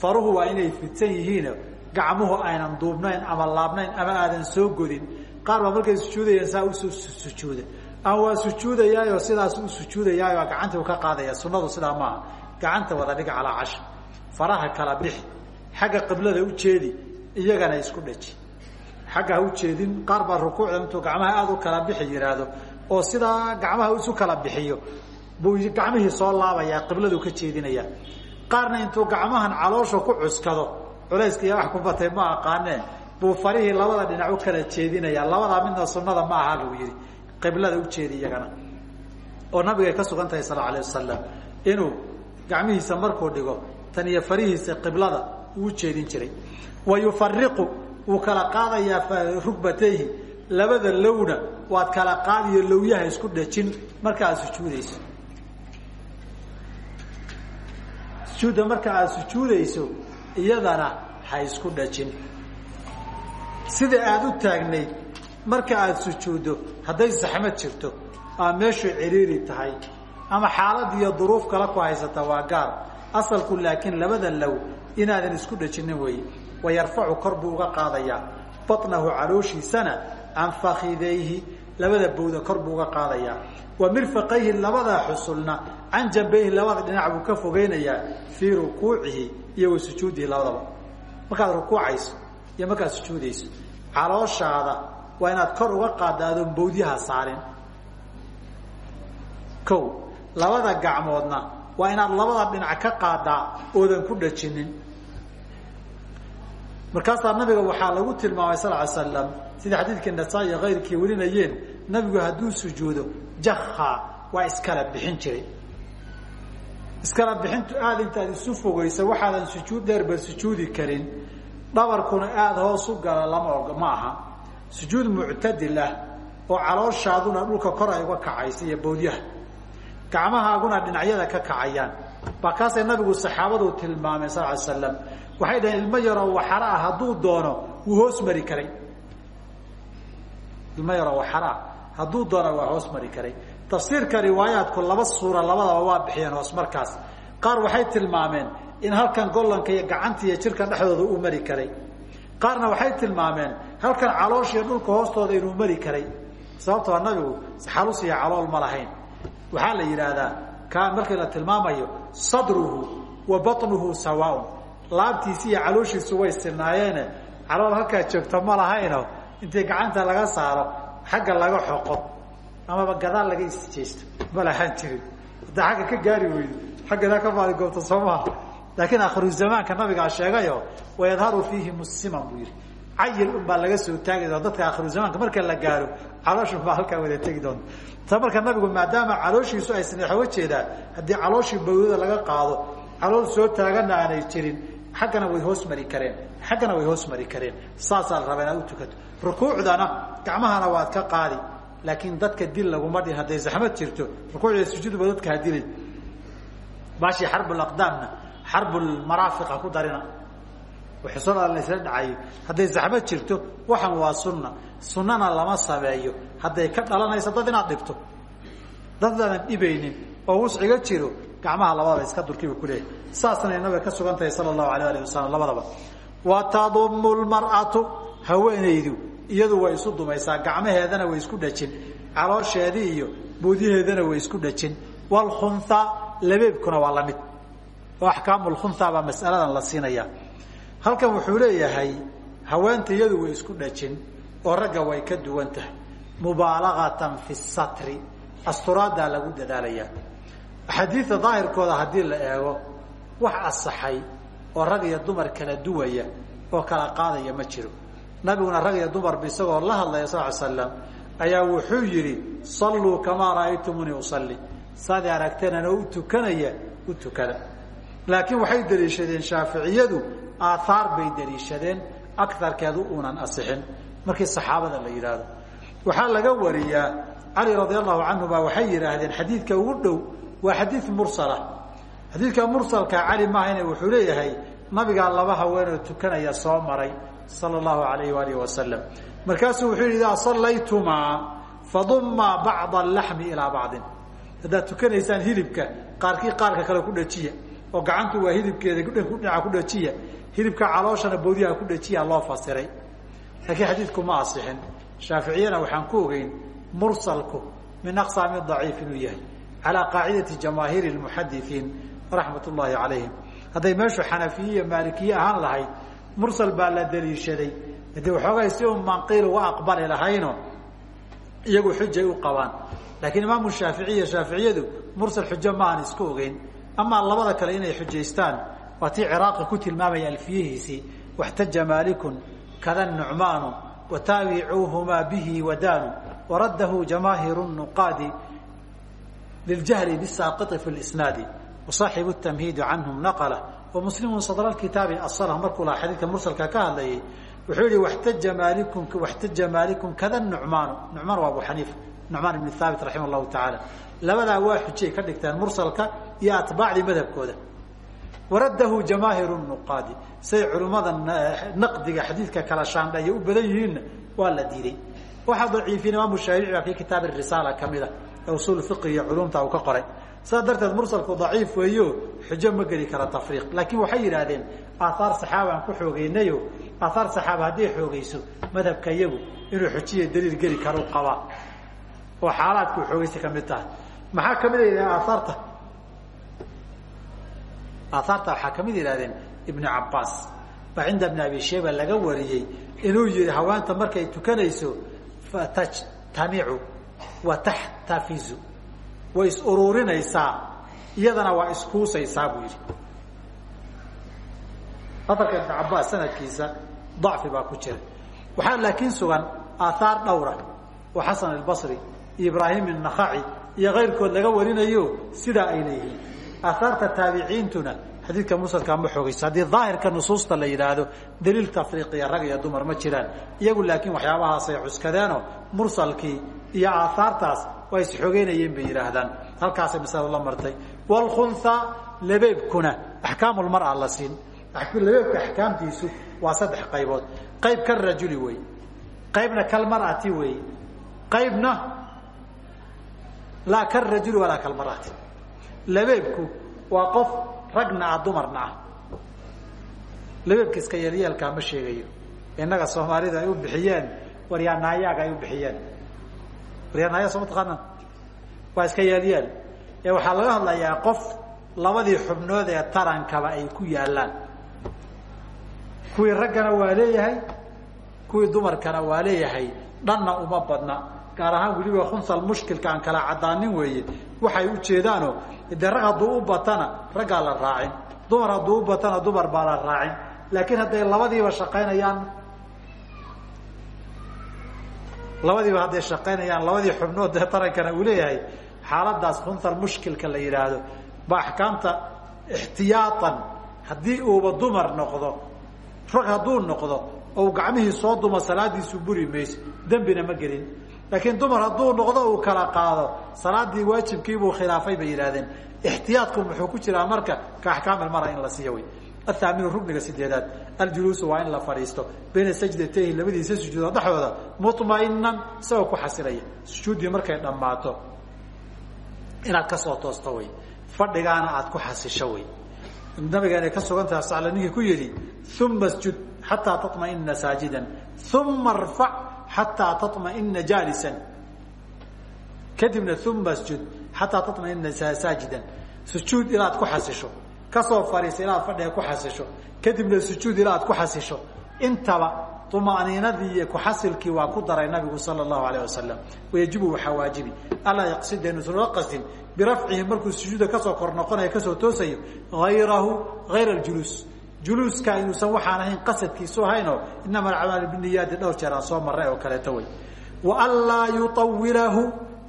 faruhu waa inay fidsan yihiin gacmuhu aynan duubnayn ama laabnayn ama aadan soo godin qaar baa markay sujuudayaan saa u soo sujuuda ama waa sujuudayaayo sidaas u sujuudayaayo gacanta ka qaadaya sunadu sidaa maaha gacanta wada dhig calaa casha faraha kala bixi xagga qiblada u jeedi iyagana isku dhaji. Xagga ha u jeedin qaar baa rukuucda intuu gacmaha aada u kala bixi yidhaahdo oo sidaa gacmaha isu kala bixiyo buu gacmihii soo laabayaa qibladu ka jeedinaya. Qaarna intuu gacmahan caloosha ku cuskado culayska iyo wax ku batay ma aqaanee buu farihii labada dhinac u kala jeedinaya. Labadaa midna sunada ma aha lagu yihi qiblada ujeedi iyagana. Oo nabigay ka sugan tahay sal alay wasalam inuu gacmihiisa markuu dhigo tan iyo farihiisa qiblada uu jeedin jiray. Wa yufariqu wuu kala qaadayaa rugbatayhi labada lowna waad kala qaadiyo lowyaha isku dhajin marka aad sujuudayso. Sujuudda marka aada sujuudayso iyadana ha isku dhajin sida aada u taagnayd marka aada sujuuddo hadday saxmad jirto ama meeshu ciriiri tahay ama xaalad iyo duruuf kale ku haysata waa gaar. Asalku laakiin labada low inaadan isku dhajinin weeye. Wa yarfacu kor buu uga qaadayaa. Batnahu calooshiisana can fakidayhi labada bowda kor uga qaadayaa. Wa mirfaqayhi labada xusulna can jambayhi labada dhinac buu ka fogeynayaa fii rukuucihi iyo wa sujuudihi labadaba. Markaad rukuucayso iyo markaad sujuudayso calooshaada waa inaad kor uga qaadaadoon bawdyaha saarin. Ko labada gacmoodna waa inaad labada dhinac ka qaadaa oodan ku dhajinin. Markaasaa nabiga waxaa lagu tilmaamay sal ly slam sida xadiidkii nasaa-i iyo kayrkii warinayeen nabigu hadduu sujuudo jakha waa iskala bixin jiray. Iskala bixintu aada intaad isu fogeyso waxaadan sujuud dheerba sujuudi karin. Dhabarkuna aada hoos u gala lama ma aha sujuud muctadil ah oo calooshaaduna dhulka kor ay uga kacaysa iyo gacmahaaguna dhinacyada ka kacayaan. Baa kaasay nabigu saxaabadu tilmaameen sal ly slam waxay dhaheen ilmo yaroo waxara ah hadduu doono wuu hoos mari karay. Ilmo yaroo waxara ah hadduu doono waa hoos mari karay. Tafsiirka riwaayaadku laba suura labadaba waa bixiyeen hoos markaas. Qaar waxay tilmaameen in halkan gollanka iyo gacanta iyo jirka dhexdooda uu mari karay. Qaarna waxay tilmaameen halkan calooshiiyo dhulka hoostooda inuu mari karay. Sababtoo nabigu xalus iyo calool ma lahayn. Waxaa la yidhaahdaa kaan markii la tilmaamayo sadruhu wa banuhu sawaaun. Laabtiisi iyo calooshiisu way sinaayeene calool halkaa joogto ma lahayno. Intii gacanta laga saaro xagga laga xoqo. Amaba gadaal laga isjeysto ma lahaan jirin. Hadda agga ka gaari weydo xaggadaa ka maali goobto soo maha laakiin akhiru zamaanka nabigaa sheegayo wayadharu fiihi musiman buu yihi cayil un baa laga soo taagi doona dadka akhiru zamaanka marka la gaaro calooshu baa halkaa wada tegi doonta. Ta marka nabigu maadaama calooshiisu aysan waxooga jeedaa haddii calooshii bawdada laga qaado calool soo taagana aanay jirin xaggana way hoos mari kareen xaggana way hoos mari kareen. Saasaa la rabaa inaad u tukato. Rukuucdana gacmahana waad ka qaadi laakiin dadka dil laguma dhin hadday zaxmad jirto rukuucda sujuudba dadka ha dilay baashii xarbulaqdaamna xarbulmaraafiqa ku darina xusada laysla dhacayo hadday zaxmad jirto waxan waa sunna. Sunnana lama sameeyo. Hadday ka dhalanayso dad inaad dhibto. Dad aadan dhibaynin. Oo wusciga jiro gacmaha labadaba iska durkiba kuleeyahy saasnay nabiga ka sugan tahay sala allahu alayh alih wasalam labadaba. Wa tadumu iyadu way isu dumaysaa gacmaheedana way isku dhajin. Caloosheedii iyo buudyaheedana way isku dhajin. Wlkhunha labeebkuna waa la mid oo axkaamu lkhunha baa masaladan la siinaya halkan wuxuu leeyahay haweenta iyadu way isku dhajin oo ragga way ka duwan tahay. Mubaalagatan fi satri asturaaddaa lagu dadaalayaa. Axaadiida daahirkooda haddii la eego wax asaxay oo rag iyo dumar kala duwaya oo kala qaadaya ma jiro. Nabiguna rag iyo dumarba isagoo la hadlaya sal slam ayaa wuxuu yidhi salluu kamaa ra'aytumunii usalli. Saad aragteenana u tukanaya u tukada. Laakiin waxay daliishadeen shaaficiyadu aathaar bay daliishadeen akarkeedu uunan asixin. Markii saxaabada la yidhaahdo. Waxaa laga wariyaa cali radia allahu canhuma waxay yidhaahdeen xadiidka ugu dhow waa xadiid mursala. Xadiidka mursalka cali maahayne wuxuu leeyahay nabigaa laba haweenoo tukanaya soo maray sala allahu alayhi waalihi wasalam markaasuu wuxuu yidhi idaa sallaytumaa fadummaa bacda alaxmi ilaa bacdin. Haddaad tukanaysaan hilibka qaarkii qaarka kale ku dhajiya oo gacantu waa hilibkeeda dhinaca ku dhajiya. Hilibka calooshana boodiyaha ku dhajiya loo fasiray. Laakiin xadiidku ma asixin. Shaaficiyana waxaan ku ogeyn mursalku min aqsaami daciif inuu yahay calaa qaacidati jamaahiiri lmuxadisiin raxmat ullaahi calayhim. Hadday meeshu xanafiye iyo maalikiye ahaan lahayd mursal baa la daliishaday haddii waxoogay si un manqiil uga aqbali lahayno iyagu xujay u qabaan. Laakiin imaamu shaaficiya shaaficiyadu mursal xujo maahan isku ogeyn amaa labada kale inay xujaystaan waa tii ciraaqi ku tilmaamaya alfiyihiisii waxtaja maalikun kada nucmaanu wataabicuuhumaa bihi wadaanu waraddahu jamaahiru nuqaadi liljahli bisaaqiti fi lisnaadi wasaaxibu tamhiidi canhum naqla wamuslimu sadra kitaabi aslah markuu lahaa xadiidka mursalka ka hadlayay wuxuu yihi waxtaja maalikun waxtaja maalikun kada nucmaanu. Nucmaan waa abu xaniifa nucmaan ibn haabit raximah llahu tacaala labadaa waa xujay ka dhigteen mursalka iyo atbaacdii madhabkooda. Waraddahu jamaahiru nuqaadi. Say culimmada naqdiga xadiidka kala shaandhaya u badan yihiinna waa la diiday. Waxaa daciifiyen imaamu shaafici baa fi kitaab risaala kamida ee usuul fiqi iyo culumta uu ka qoray. Saas darteed mursalku daciif weeyo xujo ma geli kara tafriiq. Laakiin waxay yidhaahdeen aathaar saxaabaan ku xoogeynayo aathaar saxaaba hadday xoogeyso madhabka iyagu inuu xujiya daliil geli kara u qabaa. Oo xaalaadku xoogeysa ka mid tahay. Maxaa ka mid a yidhahdeen aathaarta waxaa ka mid yihahdeen ibnu cabbaas. Baa cinda bni abi shayba laga wariyey inuu yihi haweenta markay tukanayso fatajtamicu wa taxtafizu. Way is uruurinaysaa iyadana waa iskuusaysaa buu yidhi. Hadalka ibn cabaas sanadkiisa dacfi baa ku jira. Waxaa laakiin sugan aathaar dhowra oo xasan albasri iyo ibraahim الnakhaci iyo kayrkood laga warinayo sidaa ay leeyihiin aathaarta taabiciintuna xadiidka musnadkaa ma xoogayso haddii daahirka nusuusta la yidhaahdo daliil tafriiqiya rag iyo dumar ma jiraan. Iyagu laakiin waxyaabahaasay cuskadeenoo mursalkii iyo aathaartaas waa isxogeynayeen bay yidhaahdaan. Halkaasay masaladu la martay. Wlkhunha labeebkuna axkaamulmara la siin. Labeebka axkaamtiisu waa saddex qaybood. Qayb ka rajuli wey qaybna kalmar'ati wey qaybna laa karajuli walaa kalmar'ati labeebku waa qof ragna ah dumarna ah. Labeebka iska yeelyeelkaa ma sheegayo. Innaga soomaalida ay u bixiyeen waryaanaayaga ay u bixiyeen waryaanaaya soo mataqaanaan waa iska yeelyeel ee waxaa laga hadlayaa qof labadii xubnood ee tarankaba ay ku yaallaan. Kuwii raggana waa leeyahay kuwii dumarkana waa leeyahay. Dhanna uma badna. Gaar ahaan weliba khunsal mushkilka aan kala caddaanin weeye. Waxay ujeedaano dee rag hadduu u batana raggaa la raacin. Dumar hadduu u batana dumar baa la raacin. Laakiin hadday labadiiba shaqaynayaan labadiiba hadday shaqaynayaan labadii xubnood ee tarankana uu leeyahay xaaladaas khunsal mushkilka la yidhaahdo ba axkaamta ixtiyaatan haddii uuba dumar noqdo rag hadduu noqdo ou gacmihii soo duma salaadiisu buri mayso dembina ma gelin laakiin dumar hadduu noqdo uu kala qaado salaadii waajibkiibuu khilaafay bay yidhahdeen ixtiyaadku muxuu ku jiraa marka? Ka axkaamil mara in la siiyo wey. Athaaminu rugniga sideedaad. Aljuluusu waa in la fadhiisto. Bayna sajdatayhi labadiisa sujuudood dhexdooda. Muطmainan isagoo ku xasilaya. Sujuuddii markay dhammaato inaad ka soo toosto wey. Fadhigaana aad ku xasisho wey. Nabigeena ka sugantaha sala ninkii ku yidhi uma sjud xataa taطmaina saajidan. Uma rfac xataa taطmaina jaalisan kadibna uma sjud xataa taطmaina saajidan sujuud ilaad ku xasisho kasoo fadhiisa ilaad fadhiga ku xasisho kadibna sujuud ilaa aad ku xasisho intaba طmaaniinadii iyo kuxasilkii waa ku daray nabigu salى الlahu alayه wasalam wayajibu waxaa waajibi alaa yaqsida inuusan ula qasdin birafcihi markuu sujuuda kasoo kor noqonayo kasoo toosayo ayrahu ayra اjuluus juluuska inuusan waxaan ahayn qasadkiisu ahaynoo inama acmaal bniyaati dhowr jeer aan soo maray oo kaleeto wey. Waanlaa yuطawilahu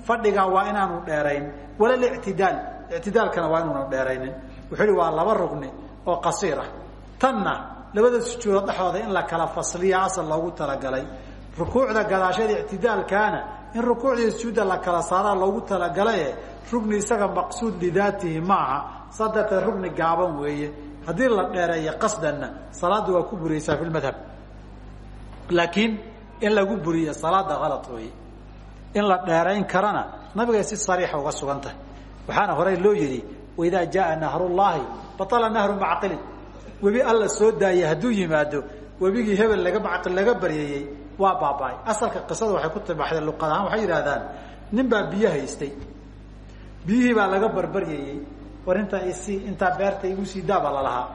fadhigaa waa inaanu dheerayn. Wala اctidaal ictidaalkana waa inuuna dheeraynin. Wuxuu hi waa laba rugni oo qasiir ah. Tanna labada sujuudood dhexooda in la kala fasliya asal loogu talagalay. Rukuucda gadaashada ictidaalkaana in rukuucdii sujuudda la kala saaraa loogu talagalaye rugni isaga maqsuud lidaatihi ma aha saa darteed rugni gaaban weeye haddii la dheereeyo qasdanna salaadda waa ku buriyeysaa fi lmadhab laakiin in lagu buriyo salaada kalad weeye in la dheerayn karana nabigay si sariixa uga sugan tahay. Waxaana horey loo yidhi waidaa jaaa nahrullaahi batala nahru macqilin. Webi alla soo daayay hadduu yimaado webigii hebel laga macqil laga baryayey waa baaba-ay. Asalka qisada waxay ku timaxday luqad ahaan waxay yidhahdaan nin baa biyo haystay biyihii baa laga barbaryayey war intaa isi intaa beerta igu sii daaba lalahaa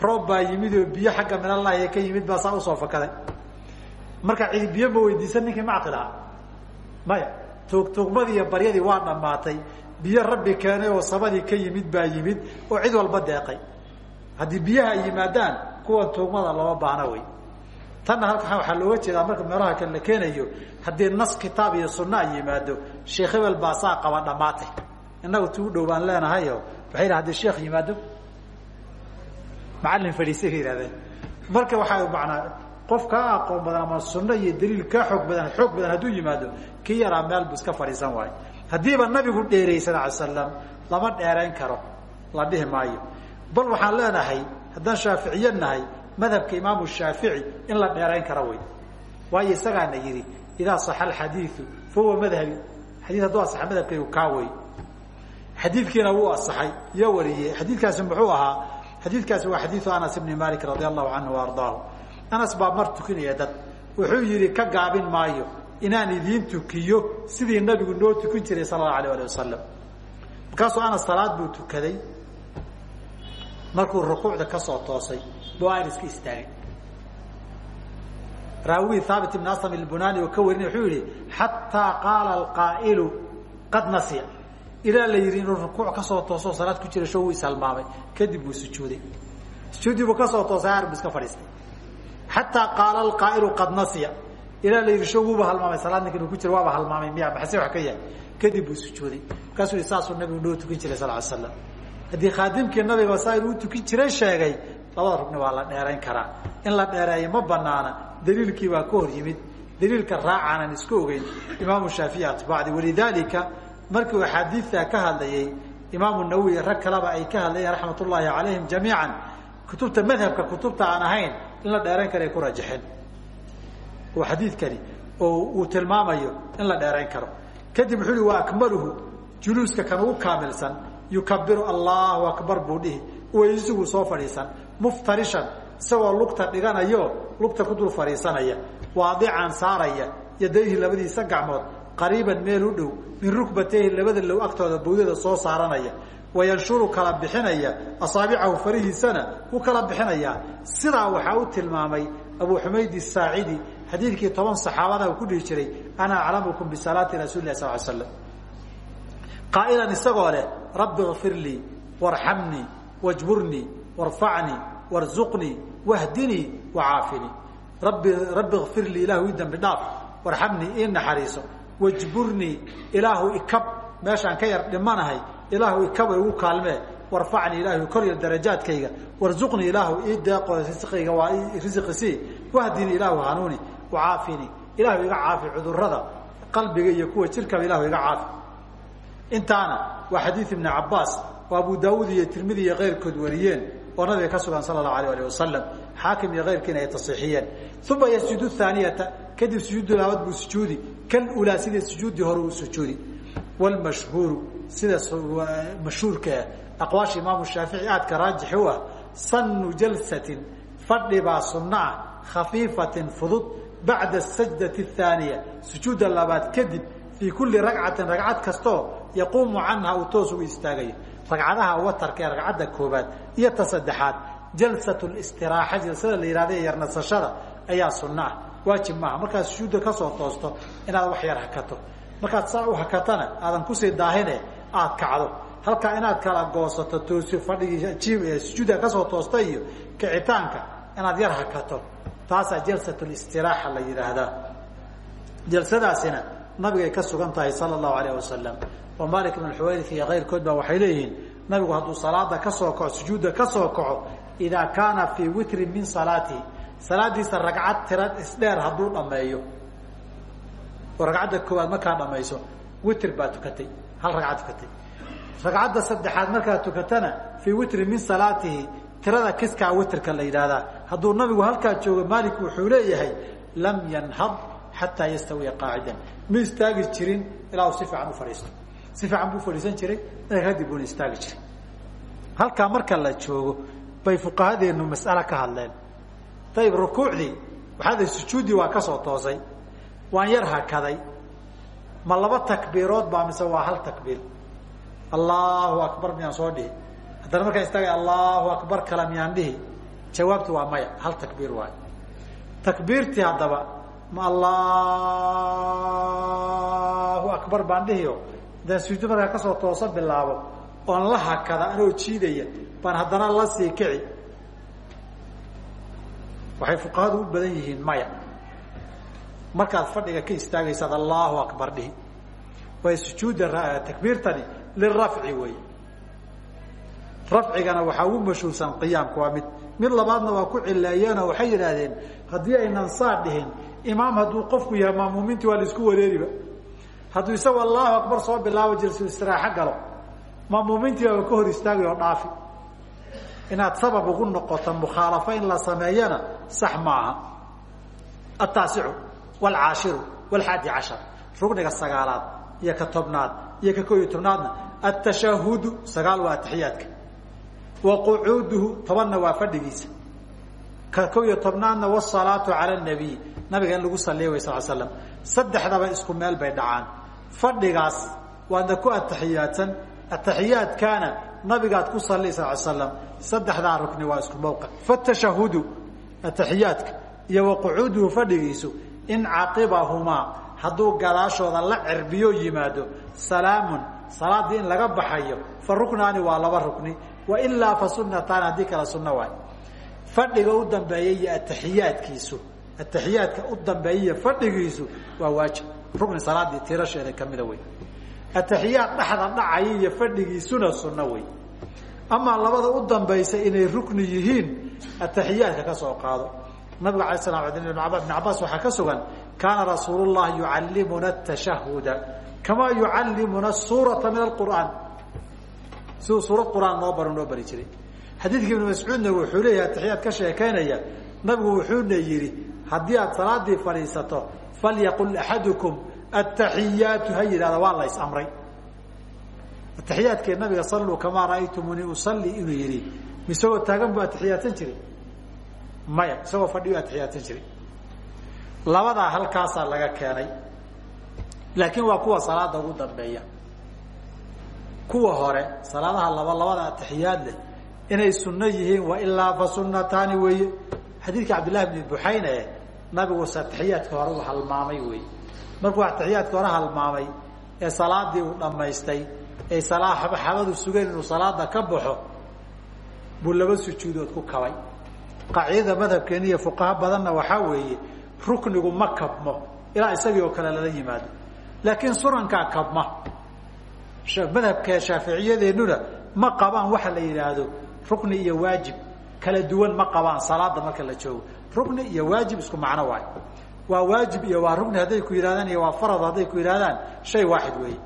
roob baa yimid oo biyo xagga minalahi ka yimid baa saa u soo fakaday. Marka cidi biyo ma weydiisan ninkii macqil ahaa maya tuug tuugmadii iyo baryadii waa dhammaatay biyo rabbi keenay oo sabadii ka yimid baa yimid oo cid walba deeqay. Haddii biyaha yimaadaan kuwan tuugmada looma baahna wey. Tanna halkaa waxaa looga jeedaa marka meelaha kale la keenayo haddii nas kitaab iyo sunna ay yimaado sheekh baa saa qaba dhammaatay innagu ti u leenahayo waxay yidha haddii sheekh yimaado. Macallin fadhiisay bay yihahdeen marka waxaa macnaa qof kaa aqoon badan ama sunno iyo daliil kaa xoog badan xoog badan hadduu yimaado kii yaraa meel buu iska fadhiisan waayo haddiiba nabigu dheereey sal ly slam lama dheerayn karo la dhihi maayo. Bal waxaan leenahay haddaan shaaficiye nahay madhabka imaamu shaafici in la dheerayn karo wey waayo isagaana yidhi idaa saxa alxadiiu fa huwa madhabi. Xadii hadduu asaxa madhabkaygu kaa wey xadiidkiina wuu asaxay iyo wariyey. Xadiidkaasi muxuu ahaa xadiidkaasi waa xadiiu anas ibni malik radi allahu canhu wa ardaahu. Anas baa mar tukinaya dad. Wuxuu yidhi ka gaabin maayo inaan idiin tukiyo sidii nabigu noo tukin jiray sala allahu alayh ali wasalam markaasuu anas salaad buu tukaday. Markuu rukuucda ka soo toosay buu aan iska istaagay raawigii haabit ibn aslam ilbunani oo ka warinay wuxuu yihi xataa qaala alqaa'ilu qad nasiya ilaa la yidhi inuu rukuuc ka soo toosoo salaad ku jira sho wuu ishalmaamay kadib buu sujuuday. Sujuudii buu ka soo toosay ar bu iska fadhiistay. Xataa qaala alqaa'ilu qad nasiya. Ilaa la yidhi sho wuuba halmaamay salaad ninka inuu ku jira waaba halmaamay miya maxase wax ka yahay? Kadib buu sujuuday. Markaasuu yihi saasuu nabigu noo tukan jiray sal ly slam haddii khaadimkii nabiga saa inuu tukan jiray sheegay labada rugni waa la dheerayn karaa. In la dheereeyo ma banaana daliilkii baa ka hor yimid. Daliilka raacaanan isku ogeyn. Imaamu shaafici atbaacdi walidaalika markii uu axaadiidtaa ka hadlayey imaamu nawowi rag kaleba ay ka hadlayeen raxmat ullaahi calayhim jamiican kutubta madhabka kutubta aan ahayn in la dheerayn kara ay ku rajaxeen. Oo xadiidkani oo uu tilmaamayo in la dheerayn karo. Kadib wuxuu uhi wa akmaluhu juluuska kan ugu kaamilsan yukabiru allahu akbar buu dhihi. Waysiguu soo fadhiisan muftarishan isagoo lugta dhiganayo lugta ku dul fadhiisanaya waadican saaraya yadayhi labadiisa gacmood qariiban meel u dhow min rukbatayhi labada low agtooda bawdada soo saaranaya. Wayanshuru kala bixinaya asaabicahu farihiisana u kala bixinayaa sidaa waxaa u tilmaamay abu xumayd saacidi xadiidkii toban saxaabada ku dhihi jiray ana aclamukum bisalaati rasuuli lah sal l slam qaa'ilan isagoo leh rabbi kfir lii warxamnii wajburnii warfacnii warzuqnii wahdinii wacaafinii rabbi rabbi kfir lii ilahu ii dambi dhaaf warxamnii ii naxariiso wajburnii ilaahu ikab meeshaan ka yar dhimanahay ilaahu ikaba igu kaalmee warfacnii ilaahu korya darajaadkayga warzuqnii ilaahu ii deeqo risqayga waa risqisii wahdinii ilaahu hanuuni wacaafinii ilaahu iga caafi cudurrada qalbiga iyo kuwa jirkaba ilahu iga caafi. Intaana waa xadiid ibni cabaas oo abu daawuud iyo tirmidi iyo keyrkood wariyeen oo nabiga ka sugan sala allahu alayh alih wasalam xaakim iyo keyrkiina ay tasiixiyeen. Uma yasjudu thaaniyata kadib sujuuddu laabad buu sujuudi kan ulaa sida sujuuddii hore uu sujuudi. Wlmashhuuru sida mashhuurka aqwaasha imaamu shaafici aadka raajixi u ah sanu jalsatin fadhi baa sunno ah khafiifatin fudud bacda sajdati athaaniya sujuudda labaad kadib fii kulli ragcatin ragcad kastoo yaquumu canha uu toos ugu istaagayo ragcadaha watarka ee ragcadda koobaad iyo ta saddexaad jalsat listiraaxa jalsada la yihahda ee yarnasashada ayaa sunno ah waajib maaha markaad sujuudda ka soo toosto inaad wax yar hakato. Markaad saa u hakatana aadan ku sii daahine aad kacdo. Halkaa inaad kala goosato toosi fadhigii sujuudda ka soo toosta iyo kicitaanka inaad yar hakato. Taasaa jalsat listiraaxa la yidhaahdaa jalsadaasina nabigay ka sugan tahay sala allahu alayh wasalam oo malik ibn xuwayris iyo keyrkood baa waxay leeyihiin nabigu hadduu salaada ka soo kaco sujuudda ka soo kaco idaa kaana fii witrin min salaatihi salaadiisa ragcad tira isdheer hadduu dhameeyo oo ragcadda koowaad markaa dhamayso witr baa tukatay hal ragcad tukatay. Ragcadda saddexaad markaa tukatana fii witrin min salaatihi tirada kiskaa witrka la yidhaahdaa. Hadduu nabigu halkaa joogo maalik wuxuu leeyahay lam yanhad xataa yastawiya qaacidan. Ma istaagi jirin ilaa uu si fiican u fadhiisto. Si fiican buu fadhiisan jiray kadib buuna istaagi jiray. Halkaa marka la joogo bay fuqahadeenu mas'ale ka hadleen ayib rukuucdii waxaa sujuuddii waa ka soo toosay waan yar hakaday ma laba takbiirood baa mise waa hal takbiir? Allahu akbar miyaan soo dhihi? Haddana markaan istaagay allahu akbar kale miyaan dhihi? Jawaabtu waa maya hal takbiir waayo takbiirtii haddaba ma allahu akbar baan dhihiyo. Hadaan sujuud markaa ka soo tooso bilaabo oon la hakada anoo jiidaya baan haddana la sii kici waxay fuqahadu u badan yihiin maya. Markaad fadhiga ka istaagaysaad allahu akbar dhihi. Way sujuudda takbiirtani lirafci wey rafcigana waxaa ugu mashhuursan qiyaamka waa mid mid labaadna waa ku cileeyeenoo waxay yidhaahdeen haddii aynan saa dhihin imaam hadduu qofku yahay maamuumiintii waa la isku wareeriba. Hadduu isagoo allahu akbar soo bilaabo jalsul istiraaxo galo maamuumiintii baaba ka hor istaagay oo dhaafi inaad sabab ugu noqoto mukhaalafo in la sameeyana sax maaha. Ataasicu waalcaashiru waalxaadi cashar. Rugniga sagaalaad iyo ka tobnaad iyo ka koo iyo tobnaadna atashahudu sagaal waa atixiyaadka wa qucuuduhu tobanna waa fadhigiisa. Ka ko iyo tobnaadna wasalaatu cala nabiy. Nabiga in lagu saliya way sal slam saddexdaba isku meel bay dhacaan. Fadhigaas waadna ku atixiyaadsan atixiyaadkaana nabigaad ku sali sal slam saddexdaa rukni waa isku mawqic fatashahudu atixiyaadka iyo wa qucuuduhu fadhigiisu in caqibahumaa hadduu gadaashooda la cirbiyo yimaado salaamun salaaddii in laga baxayo fa ruknaani waa laba rukni wa ilaa fa sunnataan haddii kala sunno waay. Fadhiga u dambeeya iyo ataxiyaadkiisu ataxiyaadka u dambeeyaiyo fadhigiisu waa waajib. Rukni salaaddii tirasheeda kamida wey ataxiyaad dhexda dhacaya iyo fadhigiisuna sunno wey amaa labada u dambaysa inay rukni yihiin ataxiyaadka ka soo qaado. Nabiga alay slam ibn cabaas waxaa ka sugan kaana rasuul llahi yucallimuna tashahuda kamaa yucallimuna suurata min alqur'aan. Siduu suurad qur'aan noo baro noo bari jiray. Xadiidka ibnu mascuudna wuxuu leeyahay ataxiyaad ka sheekaynaya nabigu wuxuuna yidhi haddii aad salaadii fadhiisato falyaqul axadukum ataxiyaatu ha yidhahda waa la is amray ataxiyaadkee nabiga salluu kamaa ra'aytumunii usalli inuu yidhi misagoo taagan buu ataxiyaadsan jiray maya isagoo fadhiyo ataxiyaadsan jiray labadaa halkaasaa laga keenay laakiin waa kuwa salaada ugu dambeeya kuwa hore salaadaha laba labada ataxiyaad leh inay sunno yihiin wa ilaa fa sunnataani weeye xadiidka cabdillahi bni buxayne nabiguuse ataxiyaadka hore uu halmaamay wey markuu ataxiyaadka hore halmaamay ee salaadii uu dhammaystay ay xabadu sugeen inuu salaada ka baxo buu laba sujuudood ku kabay. Qaacidada madhabkeena iyo fuqaha badanna waxaa weeye ruknigu ma kabmo ilaa isagii oo kale lala yimaado. Laakiin sunankaa kabma. Madhabka shaaficiyadeennuna ma qabaan waxa la yidhaahdo rukni iyo waajib. Kala duwan ma qabaan salaada marka la joogo. Rukni iyo waajib isku macno waayo waa waajib iyo waa rukni hadday ku yidhahdaan iyo waa farad hadday ku yidhahdaan shay waaxid weeye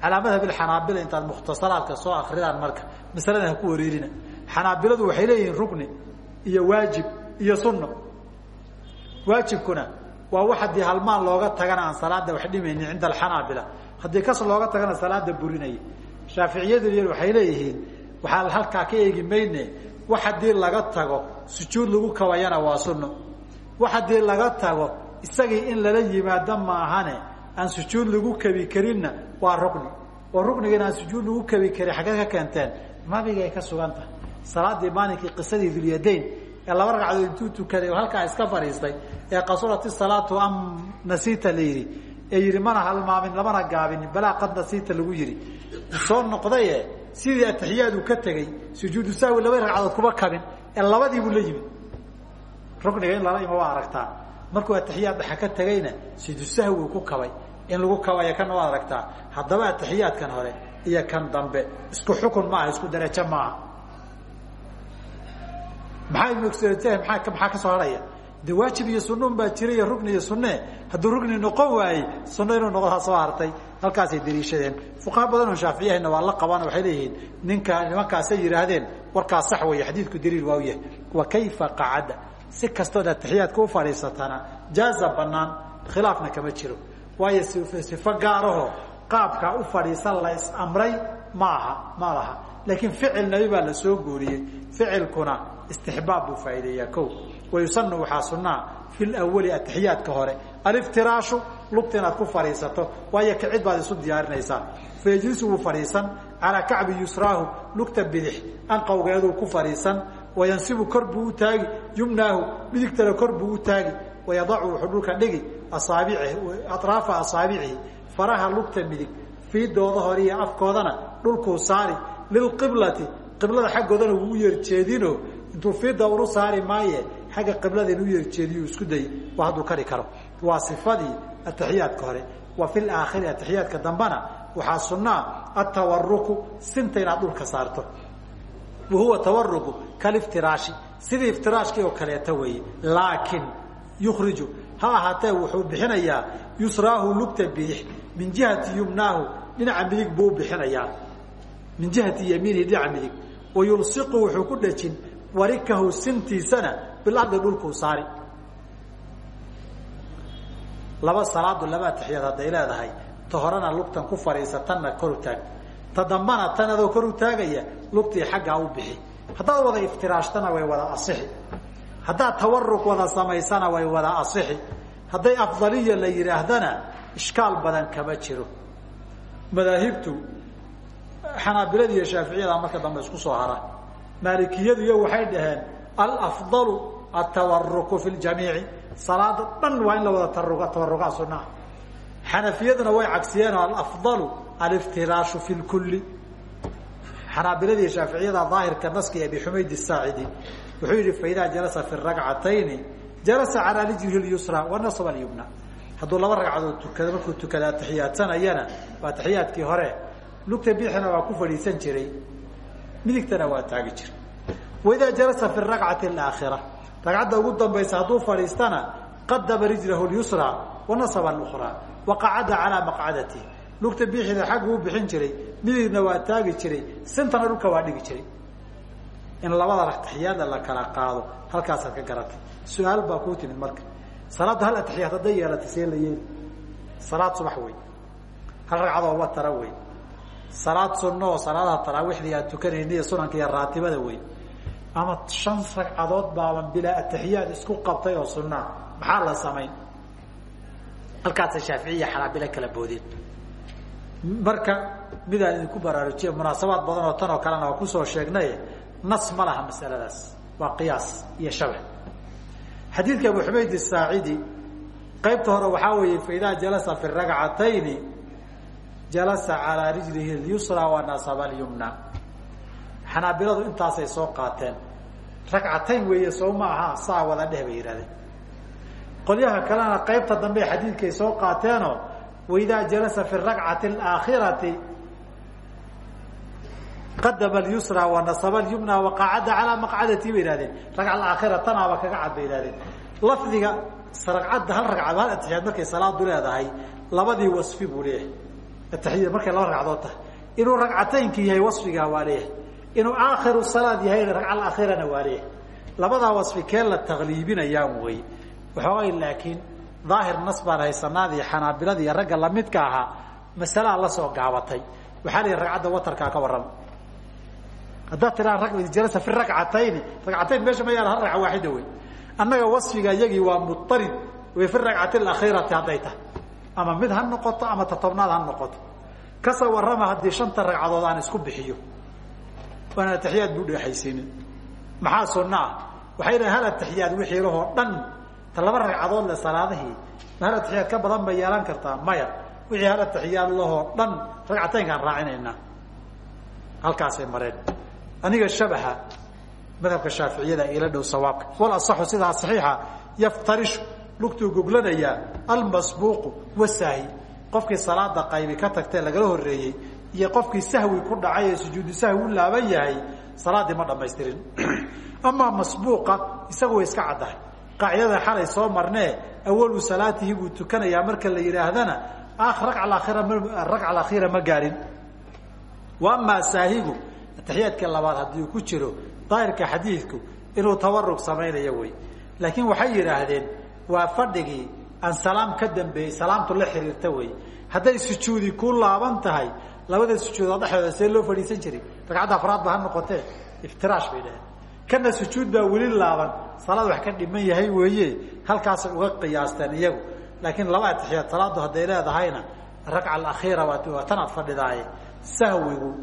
calaa madhab alxanaabila intaad mukhtasaraadka soo akridaan marka. Masalada ha ku wareerina. Xanaabiladu waxay leeyihiin rukni iyo waajib iyo sunno. Waajibkuna waa wax haddii halmaan looga tagana aan salaada wax dhimaynin cinda alxanaabila. Haddii kas looga tagana salaada burinaya shaaficiyadu waxay leeyihiin waxaa halkaa ka eegi mayne wax haddii laga tago sujuud lagu kabayana waa sunno. Wax haddii laga tago isagii in lala yimaado maahane aan sujuud lagu kabi karinna waa rukni. Oo ruknigan aan sujuud lagu kabi karin xaggee ka keenteen? Nabigay ka sugan tahay. Salaadii maalinkii qisadii dulyadayn ee laba ragcadood intuu tukaday oo halkaa iska fadhiistay ee qasurati salaatu am nasiita la ee yidhi mana halmaamin lamana gaabinin balaa qad nasiita lagu yidhi. Soo noqdaye sidii ataxiyaadu ka tegey sujuudu sahwi laba ragcadood kuma kabin ee labadiibuu la yimid. Rukniga in lala ima waa aragtaa markuu ataxiyaad dhexa ka tegayna sujuud sahwi ku kabay. In lagu kabaya kana waad aragtaa haddaba ataxiyaadkan hore iyo kan dambe isku xukun maaha isku darajo maaha. Maxaa maaa maxaa ka soo harhaya de waajib iyo sunun baa jira iyo rukni iyo sunne? Hadduu rukni noqon waayey sunno inuu noqodaa soo hartay. Halkaasay daliishadeen fuqaha badan oo shaaficiyahayna waa la qabaan waxay leeyihiin ninka nimankaasay yidhaahdeen warkaa sax weeye xadiidku daliil waa u yahay wa kayfa qacada si kastood ataxiyaadka u fadhiisatana jaaza banaan khilaafna kama jiro. Waayo sifo gaaraho qaabkaa u fadhiisan la is amray ma aha ma laha. Laakiin ficil nabi baa la soo guuriyey. Ficilkuna istixbaab buu faa'iideeyaa ko wayusanu waxaa sunaa fi lawali ataxiyaadka hore. Aliftiraashu lugta inaad ku fadhiisato waayo kicid baad isu diyaarinaysaa. Fayajlisu wuu fadhiisan calaa kacbi yusraahu lugta bidix anqowgeeduu ku fadhiisan wayansibu kor buu u taagi yumnaahu midigtana kor buu u taagi wayadacu wuxuu dhulka dhigi atraafa asaabicihi faraha lugta midig fiidooda hore iyo afkoodana dhulkuu saari lilqiblati qiblada xaggoodana wuu u yerjeedino intuu fiida uru saari maaye xagga qiblada inuu yerjeediyo isku day waa hadduu kari karo. Waa sifadii ataxiyaadka hore. Wa fi wa huwa tawaruku kaliftiraashi sidii iftiraashkii oo kaleeta weeye. Laakin yukhriju ha ahaatee wuxuu bixinayaa yusraahu lugta bidix min jihati yumnaahu dhinaca midig buu bixinayaa. Min jihati yamiinihi dhinaca midig. Wayulsiqu wuxuu ku dhejin warikahu sintiisana bilardi dhulkuu saari. Laba salaadu laba ataxiyaad hadday leedahay ta horena lugtan ku fadhiisa tanna kor taag ta dambana tan adoo kor u taagaya lugtii xaggaa u bixi. Haddaad wada iftiraashtana way wada asixi. Haddaad tawaruq wada samaysana way wada asixi. Hadday afdaliya la yidhaahdana ishkaal badan kama jiro. Madaahibtu xanaabilada iyo shaaficiyada marka dambe isku soo hara maalikiyadu iyo waxay dhaheen alafdalu atawaruku fi ljamiici salaada dhan waa in la wada tawarugaa sunaa xanafiyaduna way cagsiyeen alafdalu aliftiraashu fi lkulli xanaabiladii shaaficiyada daahirka naski abi xumayd saacidi wuxuu yihi faidaa jalasa fi ragcatayni jalasa calaa rijlihi lyusra wanasba alyumna. Hadduu laba ragcadood tukado markuu tukada atixiyaadsanayana waa atixiyaadkii hore lugta bidixna waa ku fadhiisan jiray. Midigtana waa taagi jiray waidaa jalasa fi rakcati alaakhira ragcadda ugu dambaysa hadduu fadhiistana qadama rijlahu lyusra wanasaba alukhraa waqacada calaa maqcadati lugta bidixda xaggu u bixin jiray midigna waa taagi jiray sintana dhulka waa dhigi jiray. In labada atixiyaada la kala qaado halkaasaad ka garatay. Su'aal baa kuu timid marka. Salaadda hal atixiyaad hadday yeelatay see la yeeli. Salaad subax wey. Hal ragcadoo watara wey. Salaad sunno oo salaadaha taraawiixdii aan tukanayna iyo sunanka iyo raatibada wey. Ama shan ragcadood baaban bilaa atixiyaad isku qabtay oo sunaa maxaa la samayn? Halkaasa shaaficiya xanaabilo kala boodeen marka midaan idinku baraarujiye munaasabaad badan oo tan oo kalena waa ku soo sheegnay. Nas ma laha masaladaas waa qiyaas iyo shabah xadiidka abu xumayd saacidi qaybta hore waxaa weeye faidaa jalasa fi ragcatayni jalasa calaa rijlihi lyusra wa nasaba alyumna. Xanaabiladu intaasay soo qaateen. Ragcatayn weeye soo ma aha saa wada dheh bay yihahdeen qolyaha kalena qaybta dambe xadiidkay soo qaateenoo waidaa jalasa fi rakcati alaakhirati qadama alyusra wa nasaba alyumna waqacada calaa maqcadati bay yihahdeen ragca alaakhira tanaaba kaga cad bay yihahdeen lafdiga ragcadda hal ragcad hal atixiyaad markay salaadu leedahay labadii wasfi buu leeyahay atixiyad markay laba ragcadood tahay inuu ragcataynki yahay wasfigaa waa leeyahay inuu aakhiru salaad yahayna ragca alaakhirana waa leeyahay labadaa wasfi kee la takliibinayaan wey waxoogay laakiin daahir nas baan haysanaadii xanaabilada iyo ragga lamidka ahaa masalaa la soo gaabatay. Waxaa la yihi ragcadda watarkaa ka warrama haddaad tiraa rag jalasa fi ragcatayni ragcatayn meesha ma yaalla hal ragca waaxida wey annaga wasfiga iyagii waa muarid way fi ragcati alakhiirati hadday tahay. Ama mid ha noqoto ama tatobnaad ha noqoto. Kasoo warrama haddii shanta ragcadood aan isku bixiyo. Waan atixiyaad bu dhexaysiinin maxaa sunna ah? Waxay dhahay hal atixiyaad wixii lahoo dhan ta laba ragcadood le salaadihii ma hal atixiyaad ka badan bay yeelan kartaa maya. Wixii hal atixiyaad lahoo dhan ragcataynkaan raacinaynaa. Halkaasay mareen. Aniga shabaha madhabka shaaficiyada ila dhow sawaabka. Wal asaxu sidaa saxiixa yaftarishu lugtuu goglanayaa almasbuuqu wasaahi. Qofkii salaada qaybi ka tagtee lagala horeeyey iyo qofkii sahwi ku dhacay ee sujuudu sahwi u laaban yahay salaaddii ma dhamaystirin amaa masbuuqa isagu way iska caddahay qaacidada xalay soo marnee awalu salaatihi buu tukanayaa marka la yidhaahdana ragca alakhiira ma gaarin. Wa amaa saahigu ataxiyaadkii labaad haddii uu ku jiro daahirka xadiidku inuu tawarug samaynayo wey. Laakiin waxay yidhaahdeen waa fadhigii aan salaam ka dambeeyey salaamtu la xiriirta wey. Hadday sujuudi ku laaban tahay labada sujuudood dhexdooda see loo fadhiisan jiray ragcadda afraad ba ha noqotee iftiraash bay dhaheen kana sujuud baa weli laaban. Salaad wax ka dhiman yahay weeye. Halkaasay uga qiyaasteen iyagu. Laakiin laba atixiyaad salaadu hadday leedahayna ragca alakhiira waa tanaad fadhidaaye sahwigu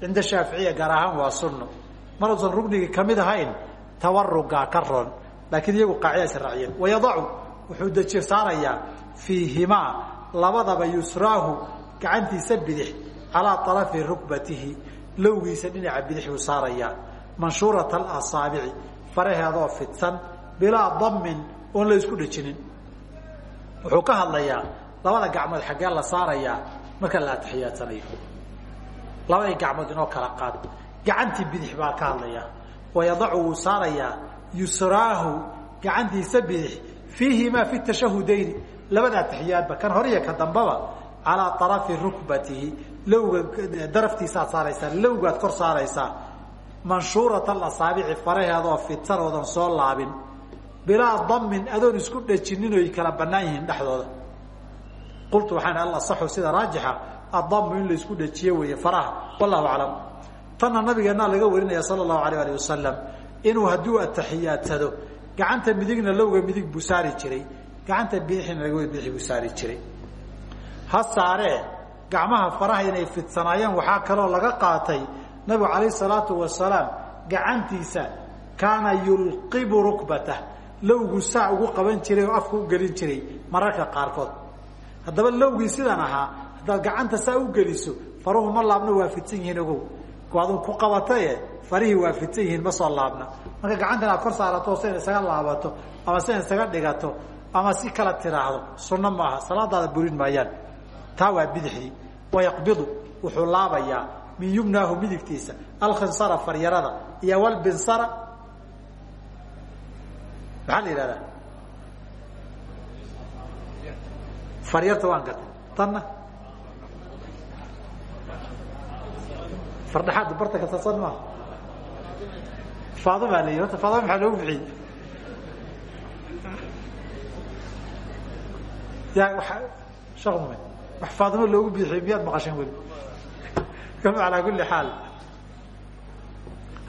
cinda shaaficiya gaar ahaan waa sunno. Maruusan rugnigii ka mid ahayn tawarugaa ka roon. Laakiin iyagu qaacidaas raaciyeen. Wayadacu wuxuu deji saarayaa fiihimaa labadaba yusraahu gacantiisa bidix calaa arafi rukbatihi. Lowgiisa dhinaca bidix buu saarayaa manshuurat alasaabici faraheedoo fidsan bilaa damin oon la isku dhejinin. Wuxuu ka hadlayaa labada gacmood xaggee la saarayaa marka la atixiyaadsanayo labadii gacmood inoo kala qaad. Gacantii bidix baa ka hadlaya wayadacu wuu saarayaa. Yusraahu gacantiisa bidix. Fiihimaa fi tashahudayni labada atixiyaadba kan horiya ka dambaba calaa arafi rukbatihi. Lowga daraftiisaad saaraysaa lowgaad kor saaraysaa manshuurat alasaabici faraheedoo fidsan oodan soo laabin bilaa damin adoon isku dhajinin oy kala banaan yihiin dhexdooda. Qultu waxaan alasaxu sida raajixa addamu in la isku dhajiyo weeye faraha. Wallahu aclam. Tanna nabigeenaa laga warinaya sala allahu alayh alih wasalam inuu hadduu atixiyaadsado gacanta midigna lowga midig buu jiray gacanta bidixna lagawada bidix buu jiray. Ha gacmaha faraha inay fidsanaayeen waxaa kaloo laga qaatay nabigu calayh salaatu wasalaam gacantiisa kaana yulqibu rukbatah lowgu saa ugu qaban jiray oo afka u gelin jiray mararka qaarkood. Haddaba lowgii sidan ahaa haddaad gacanta saa u geliso faruhu ma laabna waa fidsan yihiin ogow. Waadun ku qabataye farihii waa fidsan yihiin ma soo laabna. Marka gacanta inaad kor saarato sidan isaga laabato ama sidan isaga dhigato ama si kala tiraahdo sunno maaha. Salaadaada burin maayaan. Taa waa bidixdii wayaqbidu wuxuu laabayaa min yumnaahu midigtiisa. Alkhinsara faryarada iyo walbinsara. Maxaa la yidhahdaa? Faryarta waan gatay tanna? Fardhaxaadda barta kasasan maaha faadamaa la yidhi horta faadama maxaa loogu bixiyey? Ya waa shakme wax faadimo loogu bixiyey miyaad maqasheen weli alaa kuli xaal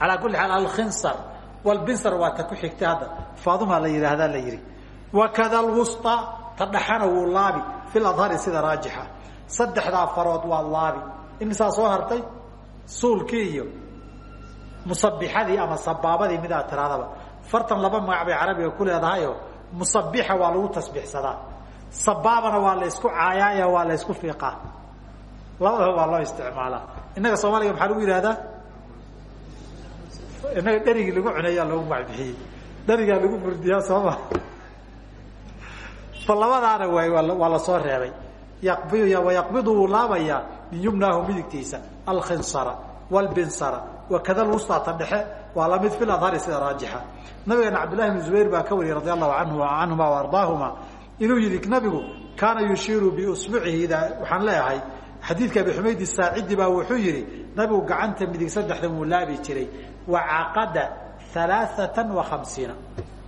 alaa kuli xaal alkhinsar walbinsar waa ta ku xigtay hadda faadumaa la yidhaahdaa la yidhi wakada alwusطa ta dhaxana wuu laabi fi ladhari sida raajixa saddexdaa farood waa laabi imisaa soo hartay suulkii iyo musabixadii ama sabaabadii mid aad tirahdaba fartan laba magac bay carabiga ku leedahayo musabixa waa lagu tasbiixsadaa sabaabana waa la ysku caayaayo waa la ysku fiiqaa labadaba waa loo isticmaalaa innaga soomaaliga maxaa lagu yihahdaa innaga dherigii lagu cuneeyaa loogu macbixiyey. Dherigaa lagu murdiyaa sooma fa labadaana waay waa la soo reebay. Yaqbi wayaqbidu wuu laabayaa min yumnaahu midigtiisa. Alkhinsara walbinsara wakada lwustaata dhexe waa la mid fi adhari sida raajixa. Nabigeena cabdillahi bn zubayr baa ka wariyey radi allahu anhu canhuma ardaahuma. Inuu yihi nabigu kaana yushiiru biusbucihi waxaan leeyahay xadiidka abi xumayd saacidi baa wuxuu yihi nabigu gacanta midig saddexdan wuu laabi jiray. Wacaqada alaaatan wa khamsiina.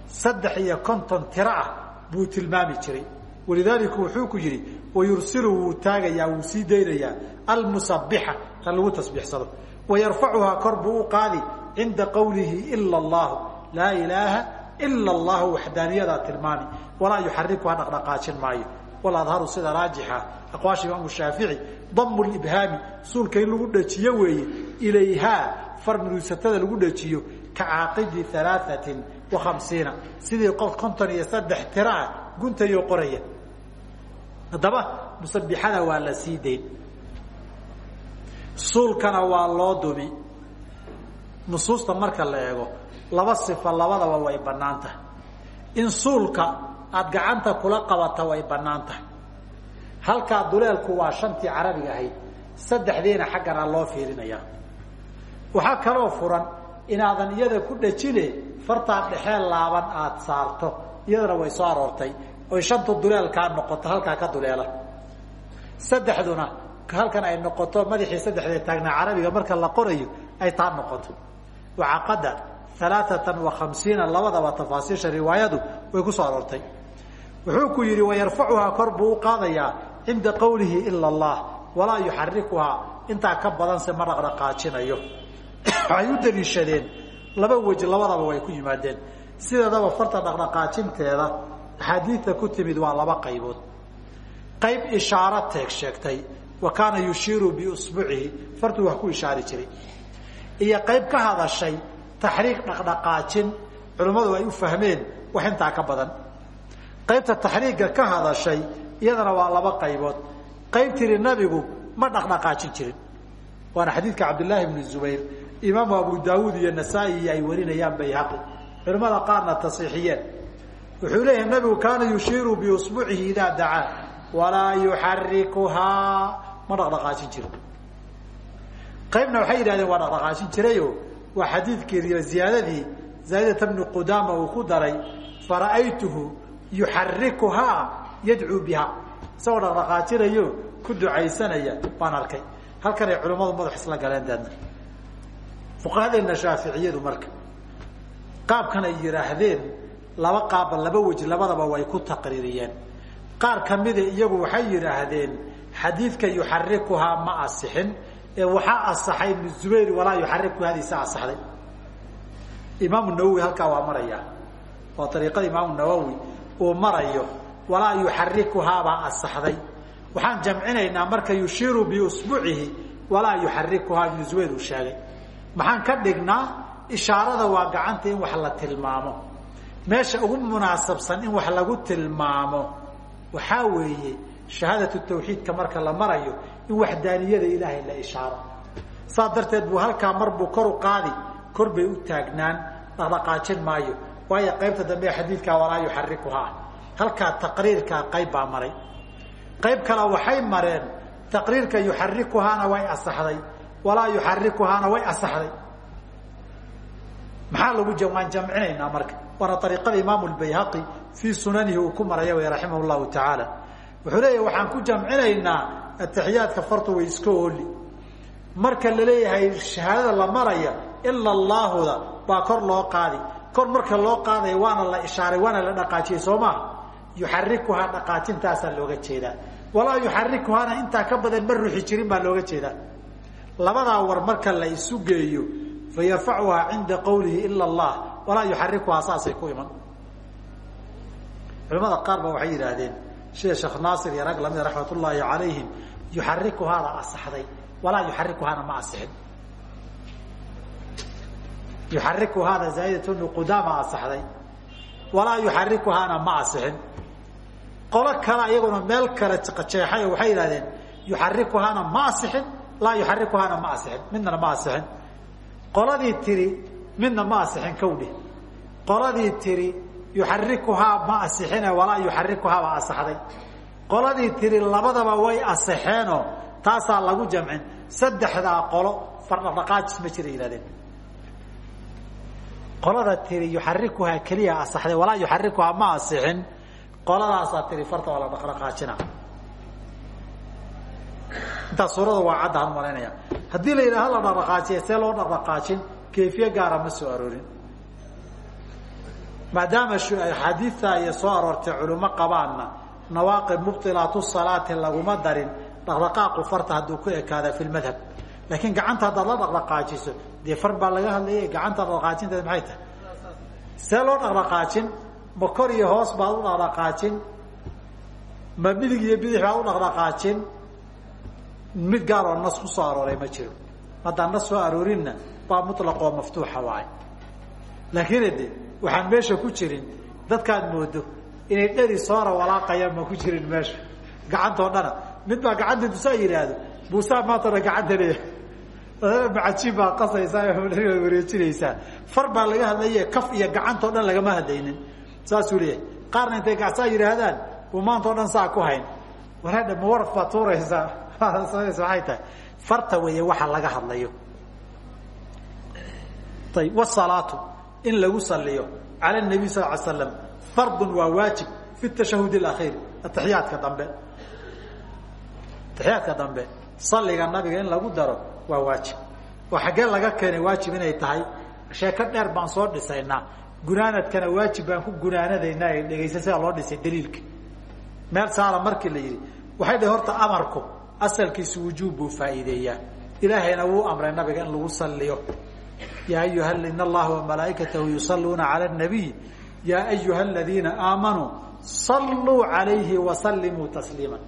Saddex iyo konton tiro ah buu tilmaami jiray. Walidaalika wuxuu ku yihi wayursilu wuu taagayaa wuu sii daynayaa. Almusabixa ta lagu tasbiixsado. Wayarfacuhaa kor buu u qaadi. Cinda qawlihi ila allahu laa ilaaha ila allahu waxdaaniyadaa tilmaami. Walaa yuxarikuha dhaqdhaqaajin maayo. Waladharu sida raajixa aqwaasha imaamu shaafici damu libhaami suulka in lagu dhajiyo weeye ilayhaa farmiruusatada lagu dhajiyo ka caaqidi alaaثatin wa khamsiina. Sidii qof konton iyo saddex tiro ah guntayo qoraya. Haddaba musabixada waa la sii dayn suulkana waa loo dumi nusuusta marka la eego laba sifa labadaba way bannaan tahay. In suulka aada gacanta kula qabata way bannaan tahay halkaa duleelku waa shantii carabiga ahayd saddexdiina xaggana loo fiirinayaa waxaa kaloo furan inaadan iyada ku dhajine fartaa dhexee laaban aada saarto iyadana way soo aroortay oy shantu duleelkaa noqoto halkaa ka duleela. Saddexduna halkan ay noqoto madaxii saddexdee taagnaa carabiga marka la qorayo ay taa noqoto. Wacaqada alaaatan wa khamsiina labadaba tafaasiisha riwaayadu way ku soo aroortay. Wuxuu ku yidhi wayarfacuhaa kor buu u qaadayaa cinda qawlihi ila allah walaa yuxarikuhaa intaa ka badanse ma dhaqdhaqaajinayo waxay u daliishadeen laba weji labadaba way ku yimaadeen. Sideedaba farta dhaqdhaqaajinteeda axaadiidta ku timid waa laba qaybood. Qayb ishaaro teeg sheegtay wa kaana yushiiru biusbucihi fartuu wax ku ishaari jiray. Iyo qayb ka hadashay taxriiq dhaqdhaqaajin culimmadu ay u fahmeen wax intaa ka badan. Qaybta taxriiga ka hadashay iyadana waa laba qaybood. Qayb tiri nabigu ma dhaqdhaqaajin jirin. Waana xadiidka cabdillaahi bni zubayr imaamu abu daawuud iyo nasaa-i ay warinayaan bayhaqi. Culimmada qaarna tasiixiyeen. Wuxuu leeyahay nabigu kaana yushiiru biusbucihi idaa dacaa walaa yuxarikuhaa ma dhaqdhaqaajin jirin. Qaybna waxay yidhahdeen waa dhaqdhaqaajin jirayo. Waa xadiidkii ziyaadadii zaadata bni qudaama uu ku daray fara'aytuhu yuxarikuhaa yadcuu biha isagoo dhaqdhaqaajinayo ku ducaysanaya baan arkay. Halkan ay culimmadu madax isla galeen deedna fuqahadeena shaaficiyadu marka qaabkan ay yidhaahdeen laba qaabba laba weji labadaba way ku taqriiriyeen. Qaar kamida iyagu waxay yidhaahdeen xadiidka yuxarikuhaa ma asixin ee waxaa asaxay ibnu zubayr walaa yuxarikuhaadiisa asaxday. Imaamu nawowi halkaa waa maraya waa ariiqada imaamu nawowi uu marayo walaa yuxarikuhaabaa asaxday. Waxaan jamcinaynaa marka yushiiru biusbucihi walaa yuxarikuhaa ibnu zubayr uu sheegay. Maxaan ka dhignaa ishaarada waa gacanta in wax la tilmaamo. Meesha ugu munaasabsan in wax lagu tilmaamo waxaa weeye shahaadatu tawxiidka marka la marayo in waxdaaniyada ilaahay la ishaaro. Saas darteed buu halkaa mar buu kor u qaadi kor bay u taagnaan dhaqdhaqaajin maayo. Waayo halkaa taqriirkaa qayb baa maray. Qayb kale waxay mareen taqriirka yuxarikuhaana way asaxday walaa yuxarikuhaana way asaxday. Maxaa lagu waan jamcinaynaa marka. Waana ariiqada imaamu lbayhaqi fii sunanihi uu ku maraya way raximah llahu tacaala. Wuxuu leeyahy waxaan ku jamcinaynaa atixiyaadka fartu way iska ooli marka la leeyahay shahaadada la maraya ila allaahuda baa kor loo qaadi. Kor marka loo qaadaya waana la ishaaray waana la dhaqaajiyey soo maha yuxarikuhaa dhaqaajintaasaa looga jeedaa. Walaa yuxarikuhaana intaa ka badan ma ruuxi jirin baa looga jeedaa. Labadaa war marka la isu geeyo fayarfacuhaa cinda qawlihi ila allah. Walaa yuxarikuhaa saasay ku iman. Culamada qaar ba waxay yidhaahdeen sida sheekh naasir iyo rag lamida raxmat ullaahi calayhim yuxarikuhaada asaxday. Walaa yuxarikuhaana ma asixin. Yuxarikuhaada zaaidatu qudaama asaxday. Walaa yuxarikuhaana ma asixin qolo kale iyaguna meel kale jeexay waxay yidhahdeen yuxarikuhaana ma asixin laa yuxarikuhaana ma asixin midnana ma asixin qoladii tiri midna ma asixin qoladii tiri yuxarikuhaa ma asixine walaa yuxarikuhaa baa asaxday. Qoladii tiri labadaba way asixeenoo taasaa lagu jamcin. Saddexdaa qolo fardhaqdhaqaajis ma jira yihahdeen qolada tiri yuxarikuhaa keliya asaxday walaa yuxarikuhaa ma asixin qoladaasaa tiri farta waa la dhaqdhaqaajina intaas suurada waa caddahan malaynaya. Haddii la yidhaha la dhaqdhaqaajiya see loo dhaqdhaqaajin kayfiye gaara ma soo aroorin. Maadaama axaadiidta iyo soo aroortay culimo qabaanna nawaaqib mubtilaatu salaati laguma darin dhaqdhaqaaqu farta hadduu ku ekaada fi lmadhab laakiin gacanta haddaad la dhaqdhaqaajiso dee far baa laga hadlayay gacanta dhaqdhaqaajinteed maxay tahay? See loo dhaqdhaqaajin ma kor iyo hoos baad u dhaqdhaqaajin ma midig iyo bidix baad u dhaqdhaqaajin mid gaar oo nas ku soo arooray ma jiro. Haddaan nas soo aroorinna baa mutlaqoo maftuuxa waay laakiin de waxaan meesha ku jirin dadkaad moodo inay dheri soora walaaqayaan ma ku jirin meesha. Gacantoo dhana. Mid baa gacanta dusaa yidhaahdo buusaa maantana gacanta leeyahay. Macajiin baa qasaysaa wareejinaysaa. Far baa laga hadlaye kaf iyo gacantoo dhan lagama hadlaynin saasuu leeyahay. Qaarna intay gacsaa yidhaahdaan uu maantao dhan saa ku hayn. Waraadha ma waraf baad tuuraysaa. Waxay tahay. Farta weeye waxa laga hadlayo. Ayb wsalaatu in lagu saliyo cala nabiy sal ly slam fardun waa waajib fi tashahud اakhiir atixiyaadka dambe. Atixiyaadka dambe saliga nabiga in lagu daro waa waajib. Oo xaggee laga keenay waajib inay tahay. Sheeko dheer baan soo dhisaynaa gunaanadkana waajib baan ku gunaanadaynaa ee dhegaysa sida loo dhisay daliilka meel saara markii la yidhi waxay dhahi horta amarku asalkiisu wujuub buu faa'iideeyaa ilaahayna wuu amray nabiga in lagu saliyo ya ayuha in allaha وmalaaikatahu yusaluuna calى الnabiy ya ayuha aladiina aamanuu saluu عalayhi wasalimuu tasliima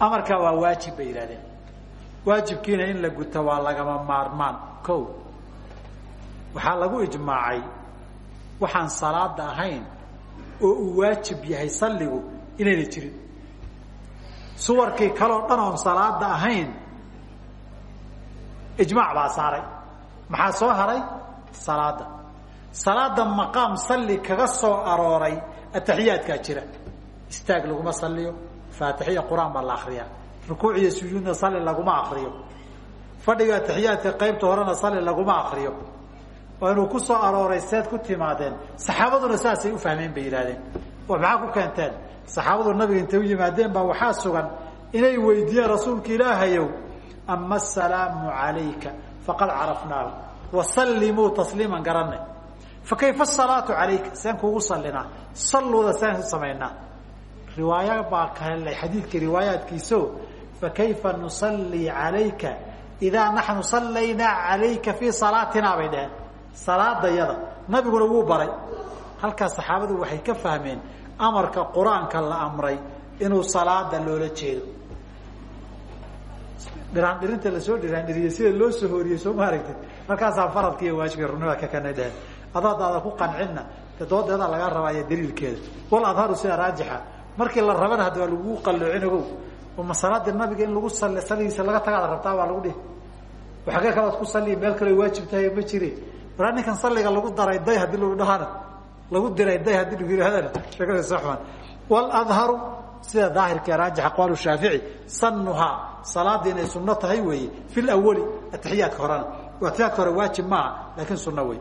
amarkaa waa waajib bay yihahdeen waajibkiina in la guto waa lagama maarmaan o waxaa lagu ijmaacay waxaan salaada ahayn oo uu waajib yahay saligu inayna jirin. Suwarkii kaleo dhan oon salaada ahayn ijmaac baa saaray. Maxaa soo haray? Salaada. Salaada maqaam salli kaga soo arooray ataxiyaadkaa jira. Istaag laguma saliyo faatixiya qur'aan baa la akriyaa rukuuc iyo sujuudna salli laguma akriyo fadhiga ataxiyaadka qaybta horena salli laguma akriyo waa inuu ku soo arooray seed ku timaadeen. Saxaabaduna saasay u fahmeen bay yidhahdeen oo maxaa ku keenteen? Saxaabadu nabiga intay u yimaadeen baa waxaa sugan inay weydiiyeen rasuulka ilaahayow ama asalaamu calayka faqad carafnaahu wasallimuu tasliiman garanay. Fakayfa asalaatu calayka? Seen kugu salinaa salluuda seen samaynaa. Riwaaya baa kahelay xadiidka riwaayaadkiisao fakayfa nusallii calayka idaa naxnu sallaynaa calayka fii salaatinaa bay dheheen salaadayada nabiguna wuu baray. Halkaas saxaabadu waxay ka fahmeen amarka qur'aanka la amray inuu salaada loola jeedo. Dhiraan dhirinta la soo dhiraan dhiriyey sida loo soo horiyey soo ma aragtid? Markaasaa faradka iyo waajibka runimada ka kanay dheheen adaadaada ku qancinna doodeeda lagaa rabaayo daliilkeeda wal adharu sida raajixa. Markii la rabana hadda waa lagu qalloocin ogow oo masalaadii nabiga in lagu sal saligiisa laga tagaada rabtaa waa lagu dhihi. Waxagee kalaad ku saliya meel kale waajib tahay ma jire maraa ninkan saliga lagu daray day haddii lagu dhahana lagu diray day haddii lagu yihaahdana sheekada saxman. Waladharu sida daahirka raajix aqwaalu shaafici sanuhaa salaadii inay sunno tahay weeye fi lawali atixiyaadka horena. Atixiyaadka hore waajib maaha laakiin sunno wey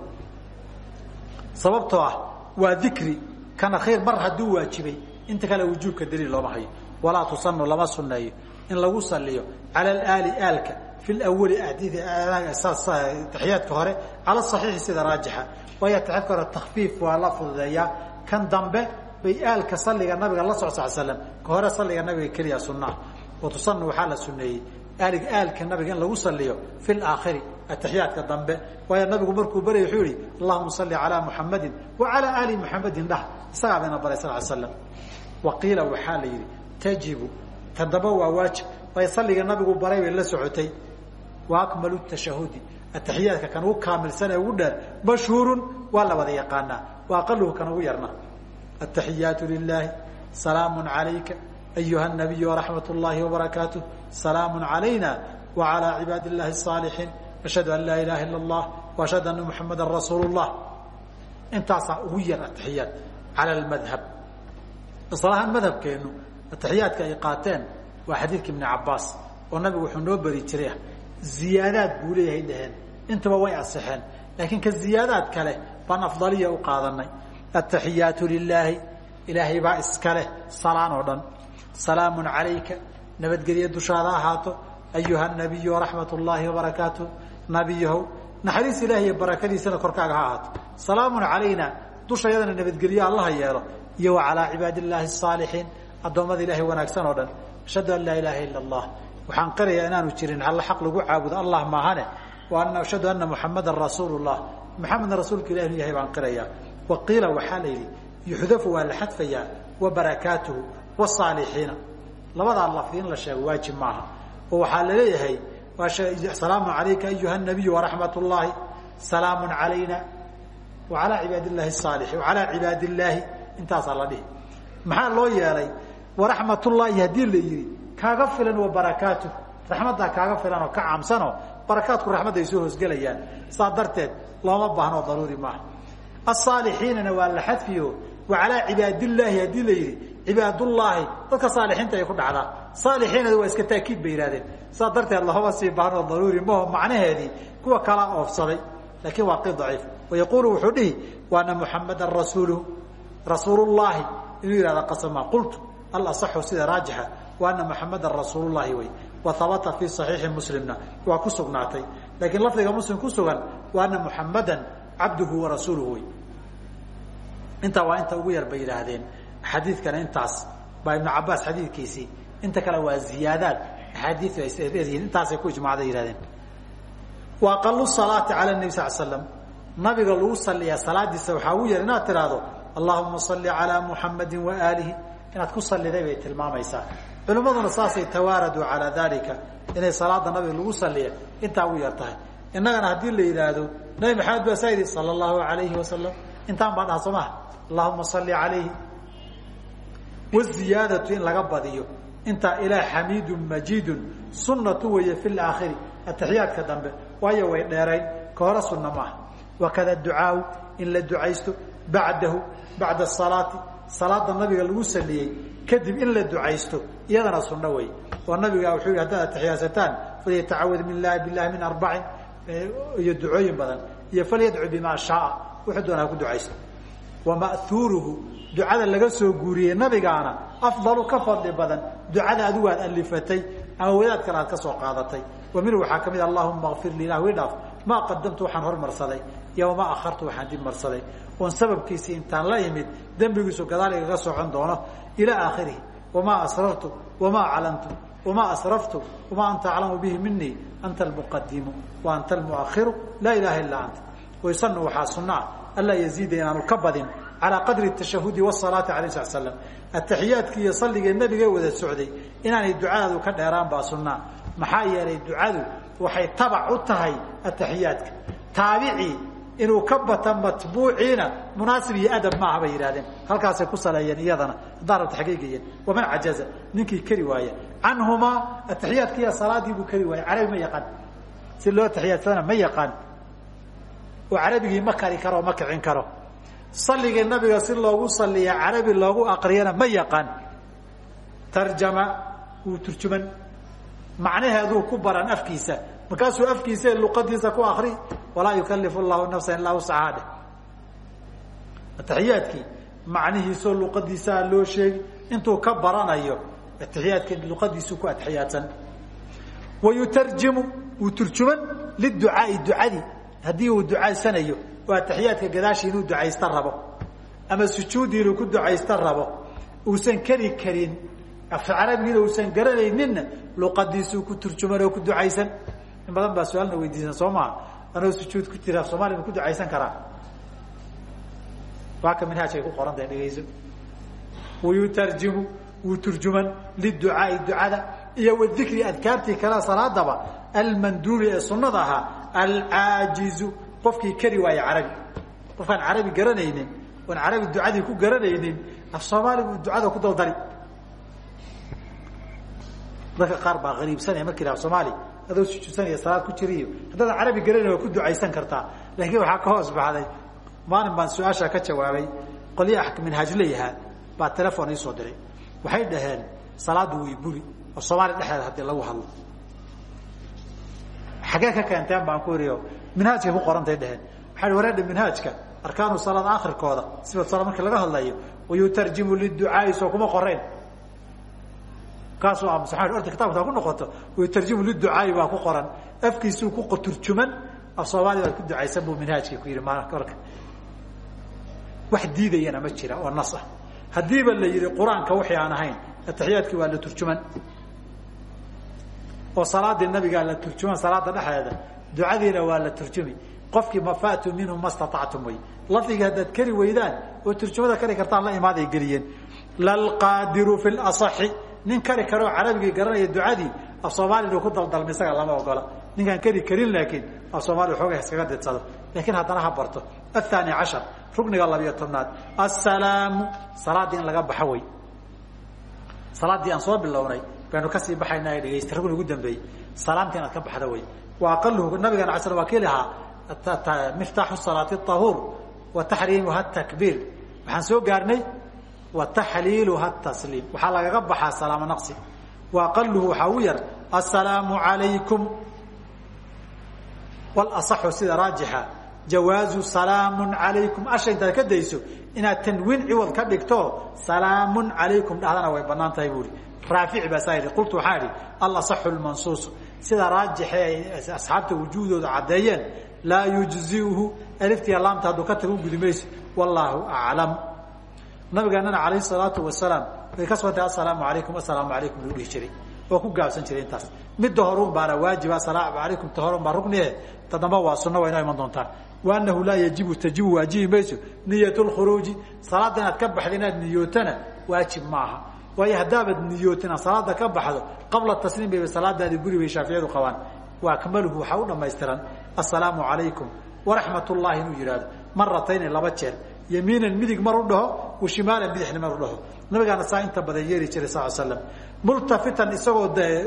sababtoo ah waa dikri kan akhiir mar hadduu waajibay inta kale wujuubka daliil looma hayo. Walaa tusanu lama sunneeyo. In lagu saliyo cala alaali aalka fi lawali atixiyaadka hore cala saxiixi sida raajixa waayo atixiyaadka hore takfiif waa la fududeeyaa kan dambe bay aalka saliga nabiga la soc sal slam ka hore saliga nabiga keliya sunaa wa tusanu waxaa la suneeyey aalig aalka nabiga in lagu saliyo fi laakhiri atixiyaadka dambe waayo nabigu markuu baryay wuxuu yihi allahuma salli calaa muxamadin wa calaa aali muxamadin dhah isagaa bayna baray sal slam wa qiila waxaa la yidhi tajibu ta dambe waa waajib waayo saliga nabigu baray bay la socotay waakmalu tashahudi. Ataxiyaadka kan ugu kaamilsan ee ugu dheer mashhuurun waa la wada yaqaanaa. Wa aqaluhu kan ugu yarna. Ataxiyaatu lilaahi salaamu calayka ayuha nabiyu waraxmat llaahi wabarakaatuh salaamu calayna wacalaa cibaadi illaahi asaalixiin ashhadu an laa ilaha illa allah waashhadu anna muxamadan rasuulu llah intaasaa ugu yar ataxiyaat cala almadhab islahaan madhabkeenu ataxiyaadka ay qaateen waa xadiidka ibni cabaas oo nabigu wuxuu noo beri jiray ziyaadaad buu leeyahay dheheen intaba way asexeen laakiin ka ziyaadaad kale baan afضaliya u qaadanay. Ataxiyaatu lilaahi ilaahay baa iska leh salaan oo dhan. Salaamu calayka nabadgelyo dushaada ahaato. Ayuha nabiyu waraxmat llaahi wabarakaatu nabiyahow naxariis ilahi barakadiisana korkaaga ha ahaato. Salaamun calayna dushayadana nabadgelyo allaha yeelo. Iyo wa calaa cibaadi asaalixiin addoommada ilahay wanaagsan oo dhan. Ashhadu an laa ilaaha ila allah waxaan qirayaa inaanu jirin halla xaq lagu caabudo allah maahane wa ashhadu ana muxamadan rasuulu llah maxamedna rasuulka ilah inu yahay baan qirayaa waqiila waxaa la yidhi yuxdafu waa la xadfayaa wa barakaatuhu wasaalixiina labadaa lafdi in la sheego waajib maaha. Oo waxaa la leeyahay salaamu alayka ayuha nabiyu waraxmat llaahi salaamu calayna wa alaa cibaad llahi saaliin alaa cibaad illaahi intaasaa la dhihi. Maxaa loo yeelay? Waraxmat llaahi haddii la yidhi kaaga filan wa barakaatuh raxmaddaa kaaga filan oo ka caamsanoo barakaatku raxmadda ay soo hoosgelayaan. Saa darteed looma baahnoo daruuri maaha. Asaalixiinana waa la xadfiyo. Wa calaa cibaadillaahi haddii la yidhi cibaadullaahi. Dadka saalixiinta ay ku dhacdaa saalixiinada waa iska taakiid bay yihahdeen saa darteed lahoma sii baahnoo daruuri maho macnaheedii kuwa kala oofsaday. Laakiin waa qid daciif. Wayaquulu wuxuu dhihi waana muxamadan rasuuluhu rasuulullaahi. Inuu yihahda qasama qultu alasaxu sida raajixa waana muxamadan rasuulullaahi wey wa habata fii saxiixi muslimna waa ku sugnaatay. Laakiin lafdiga muslim ku sugan waana muxamadan cabduhu warasuuluhu wey intaa waa inta ugu yar bay yidhaahdeen. Xadiidkana intaas baa ibnu cabaas xadiidkiisii inta kale waa ziyaadaad axaadiiu ay leedihiin intaasay ku ijmacday yihahdeen wa aqalu salaati cala nebi sal slam nabiga lagu saliyaa salaadiisa waxaa ugu yar inaad tidhaahdo allahuma salli calaa muxamadin wa aalihi. Inaad ku saliday bay tilmaamaysaa culimmaduna saasay tawaaraduu calaa dalika inay salaada nabiga lagu saliya intaa ugu yar tahay. Innagana haddii la yidhaahdo nabi maxamed baa saa yidhi sala allahu alayhi wasalam intaan baa dhaha soo maha allahuma salli calayhi. Waziyaadatu in laga badiyo. Intaa ilaah xamiidun majiidun sunnatu weeye fi laakhiri atixiyaadka dambe waayo way dheerayn ka hore sunna maaha wakada ducaau in la ducaysto bacdahu bacda asalaati salaada nabiga lagu saliyey kadib in la ducaysto iyadana sunno wey oo nabiga wuxuu yhi haddaad atixiyaasataan falyatacawad min lahi bilahi min arbacin iyo ducooyin badan. Iyo falyadcu bima shaaa wuxuu doona ha ku ducaysto. Wama'huuruhu ducada laga soo guuriyey nabigaana afdalu ka fadli badan ducada adigu aad alifatay ama wadaad kale aad ka soo qaadatay. Wa minhu waxaa ka mid allahuma kfir li ilah wi dhaaf. Maa qadamtu waxaan hormarsaday iyo wamaa akhartu waxaan dib marsaday. Oon sababkiisii intaan la imid dembigiisu gadaal igaga socon doono ilaa aakhirihi wamaa asrartu wamaa calantu wamaa asraftu wamaa anta aclamu bihi minii anta almuqadimu wa anta almuakhiru laa ilaha illaa anta. Waysanu waxaa sunaa anlaa yaziida inaanu ka badin calaa qadri tashahudi wasalaati alayh sal slam ataxiyaadkii iyo salligee nabiga wada socday inaanay ducadaadu ka dheeraan baa sunnaa. Maxaa yeelay ducadu waxay tabac u tahay ataxiyaadka taabicii inuu ka bata matbuuciina munaasib iyo adab maaha bay yidhahdeen halkaasay ku saleeyeen iyadana haddaan rabta xaqiigayeen waman cajaza ninkii keri waaya canhumaa ataxiyaadkiiya salaadii buu keri waaya carabi ma yaqaan. Si loo atixiyaadsana ma yaqaan. Oo carabigii ma kari karo ma kicin karo. Salliga nabiga si loogu saliya carabi loogu aqriyana ma yaqaan. Tarjama wuu turjuman. Macnaheeduu ku baran afkiisa markaasuu afkiisa luqadiisa ku akri walaa yukalifu llahu nafsa ilaa wuscahaa dheh atixiyaadkii macnihiisoo luqadiisaa loo sheegi intuu ka baranayo atixiyaadka luqadiisuu ku atixiyaadsan wayutarjimu wuu turjuman liducaai ducadii. Haddii uu ducaysanayo oo atixiyaadka gadaashii inuu ducaysta rabo ama sujuudii inuu ku ducaysta rabo uusan keri karin afcarabigiina uusan garanayninna luqadiisuu ku turjuman oo ku ducaysan in badan baa su'aalna weydiisan soo maa anoo sujuud ku jira soomaliya ma ku ducaysan karaa? Waa ka minhaajkay ku qoran tahay dhegayso. Wayutarjimu wuu turjuman liducaai ducada iyo wadikri adkaartii kale salaadaba almanduubi ee sunada ahaa alcaajizu. Qofkii keri waaye carabi. Qofkaan carabi garanaynin oon carabi ducadii ku garanaynin af soomaali buu ducada ku daldali. Dadka qaar baa ariibsanaya marki af soomaali adoo sujuudsanaya salaad ku jiriyo haddaadan carabi garanayn waa ku ducaysan kartaa. Laakiin waxaa ka hoos baxday. Maalin baan su'aashaa ka jawaabay. Qolya minhaajlayahaa baa telefon iisoo diray. Waxay dhaheen salaadu way buri. Oo soomaaliya dhexdeeda haddii lagu hadlo. Xagee ka keenteen baan ku iriyo minhaajkay ku qorantay dheheen waxaa hi wareedha minhaajka arkaanu salaad akhirkooda sifat sala markii laga hadlayo wayutarjimu liducaai soo kuma qorayn kaasuu aamusa orta kitabka ku noqoto wayutarjimu liducaai baa ku qoran. Afkiisuu ku turjuman af soomaaliya baad ku ducaysan buu minhaajka ku yihi marka wax diidayana ma jira oo nas ah. Haddiiba la yihi qur'aanka wixii aan ahayn atixiyaadkii waa la turjuman. Oo salaadii nabigaa la turjuman salaada dhexdeeda ducadiina waa la turjumi. Qofkii mafatu minhu ma staactum way. Lafdiga haddaad keri weydaan oo turjumada kari kartaan la imaaday geliyeen. Lalqaadiru fi laصaxi nin kari karoo carabigii garanaya ducadii af soomaali inuu ku daldalma isaga lama ogola. Ninkaan keri karin laakiin af soomaali xooga iskaga didsado laakiin haddana ha barto. Athani cashar rukniga labiyo tobnaad. Assalaamu salaadii in laga baxo wey. Salaaddii aan soo bilownay baynu ka sii baxayna ee dhegaysta rukni ugu dambeeyey salaamta inaad ka baxda wey. Wa aqaluhu nabigan ala sl waa kii lahaa miftaaxu salaati ahuur wa taxriimuha takbiir waxaan soo gaarnay wa taxliiluha tasliim. Waxaa lagaga baxaa salaamo naqsi. Wa aqaluhu waxaa ugu yar assalaamu calaykum. Walasaxu sida raajixa jawaazu salaamun calaykum. Asha intaad ka dayso inaad tanwiin ciwad ka dhigto salaamun calaykum dhahdana way bannaan tahay buuri raafici baa saa yidhi. Qultu waxaan idhi alasaxu lmansuusu sida raajixa ay asxaabta wujuudooda caddeeyeen laa yujziuhu. Aliftiya laamta hadduu ka taga u gudi mayso. Wallaahu aclam nabigeenana calayhi salaatu wasalaam way ka sugantay assalaamu calaykum assalaamu calaykum buu dhihi jiray. Oo ku gaabsan jiray intaas. Midda horun baana waajiba assalaamu calaykum ta horun baa rugnie ta damba waa sunno waa inoo iman doontaan. Wa anahu laa yajibu tajibu waajibi mayso niyat lkhuruuji salaadda inaad ka baxda inaad niyootana waajib maaha waayo haddaabaad niyootina salaada ka baxdo qabla tasliim bayba salaadaadi guri bay shaaficiyadu qabaan. Wa akmaluhu waxaa u dhamaystiran assalaamu calaykum waraxmat ullahi inuu yihahdo maratayni laba jeer yamiinan midig mar u dhaho wa shimaalan bidixna mar u dhaho. Nabigaana saa inta badan yeeri jiray sal slam multafitan isagoo de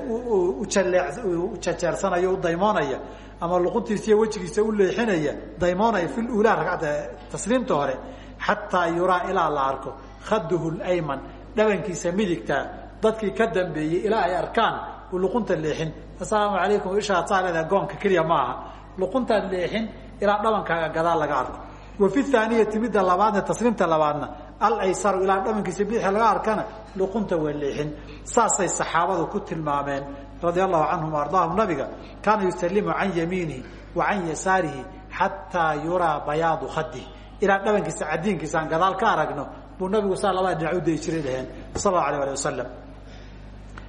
ujajeersanayo u daymoonaya ama luquntiisa iyo wejigiisa u leexinaya daymoonaya fi ulaa ragcadda tasliimta hore xataa yuraa ilaa la arko. Khaduhu lyman dhabankiisa midigta dadkii ka dambeeyey ilaa ay arkaan uu luqunta leexin. Assalaamu calaykum ishaad saa leedaha goonka keliya ma aha. Luquntaad leexin ilaa dhabankaaga gadaal laga arko wa fi aaniyati midda labaadna tasliimta labaadna alaysaru ilaa dhabankiisa bidixi laga arkana luqunta waa leexin saasay saxaabadu ku tilmaameen radia allahu canhum ardaahum nabiga kaana yusalimu can yamiinihi wa can yasaarihi xataa yuraa bayaadu khadih ilaa dhabankiisa cadiinkiisa aan gadaal ka aragno buu nabigu saa labada dhinac u dayi jiray dhaheen sal allau alah ali wasalam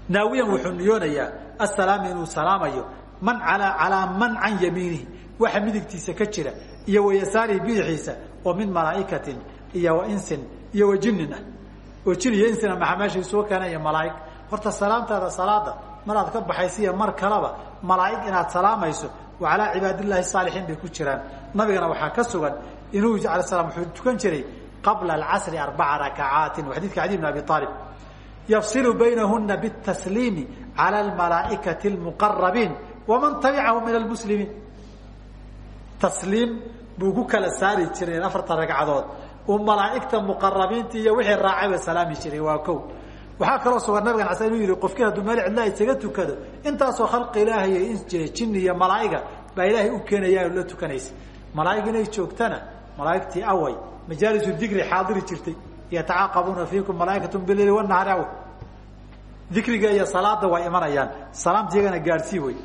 naawiyan wuxuu niyoonayaa assalaam inuu salaamayo man alaa man can yamiinihi waxa midigtiisa ka jira iyo wa yasaarihi bidixiisa oo min malaa'ikatin iyo wa insin iyo wa jinnin ah. Oo jin iyo insina maxaa meeshay soo keenaya malaaig? Horta salaamtaada salaada maraad ka baxaysiiyo mar kaleba malaaig inaad salaamayso wa calaa cibaadillahi saalixiin bay ku jiraan. Nabigana waxaa ka sugan inuu ala slam wuxuu tukan jiray qabla alcasri arbaca rakacaatin wa xadidka cadi bn abi aalib yafsilu baynahuna bitasliimi cala almalaaikati almuqarabiin waman tabicahu min almuslimiin tasliim buu ku kala saari jireen afarta ragcadood. Uu malaaigta muqarabiinta iyo wixii raacayba salaami jiray waa ko waxaa kaloo sugan nabigan xasan inuu yihi qofkii hadduu meel cidlaa isaga tukado intaasoo khalqi ilaahay jinni iyo malaa'iga baa ilaahay u keenaya la tukanaysa. Malaaig inay joogtana malaaigtii away majaalisu dikri xaadiri jirtay yatacaaqabuuna fiikum malaaikatu bileyli wanahaari away dikriga iyo salaada waa imanayaan. Salaamta iyagana gaadhsii wey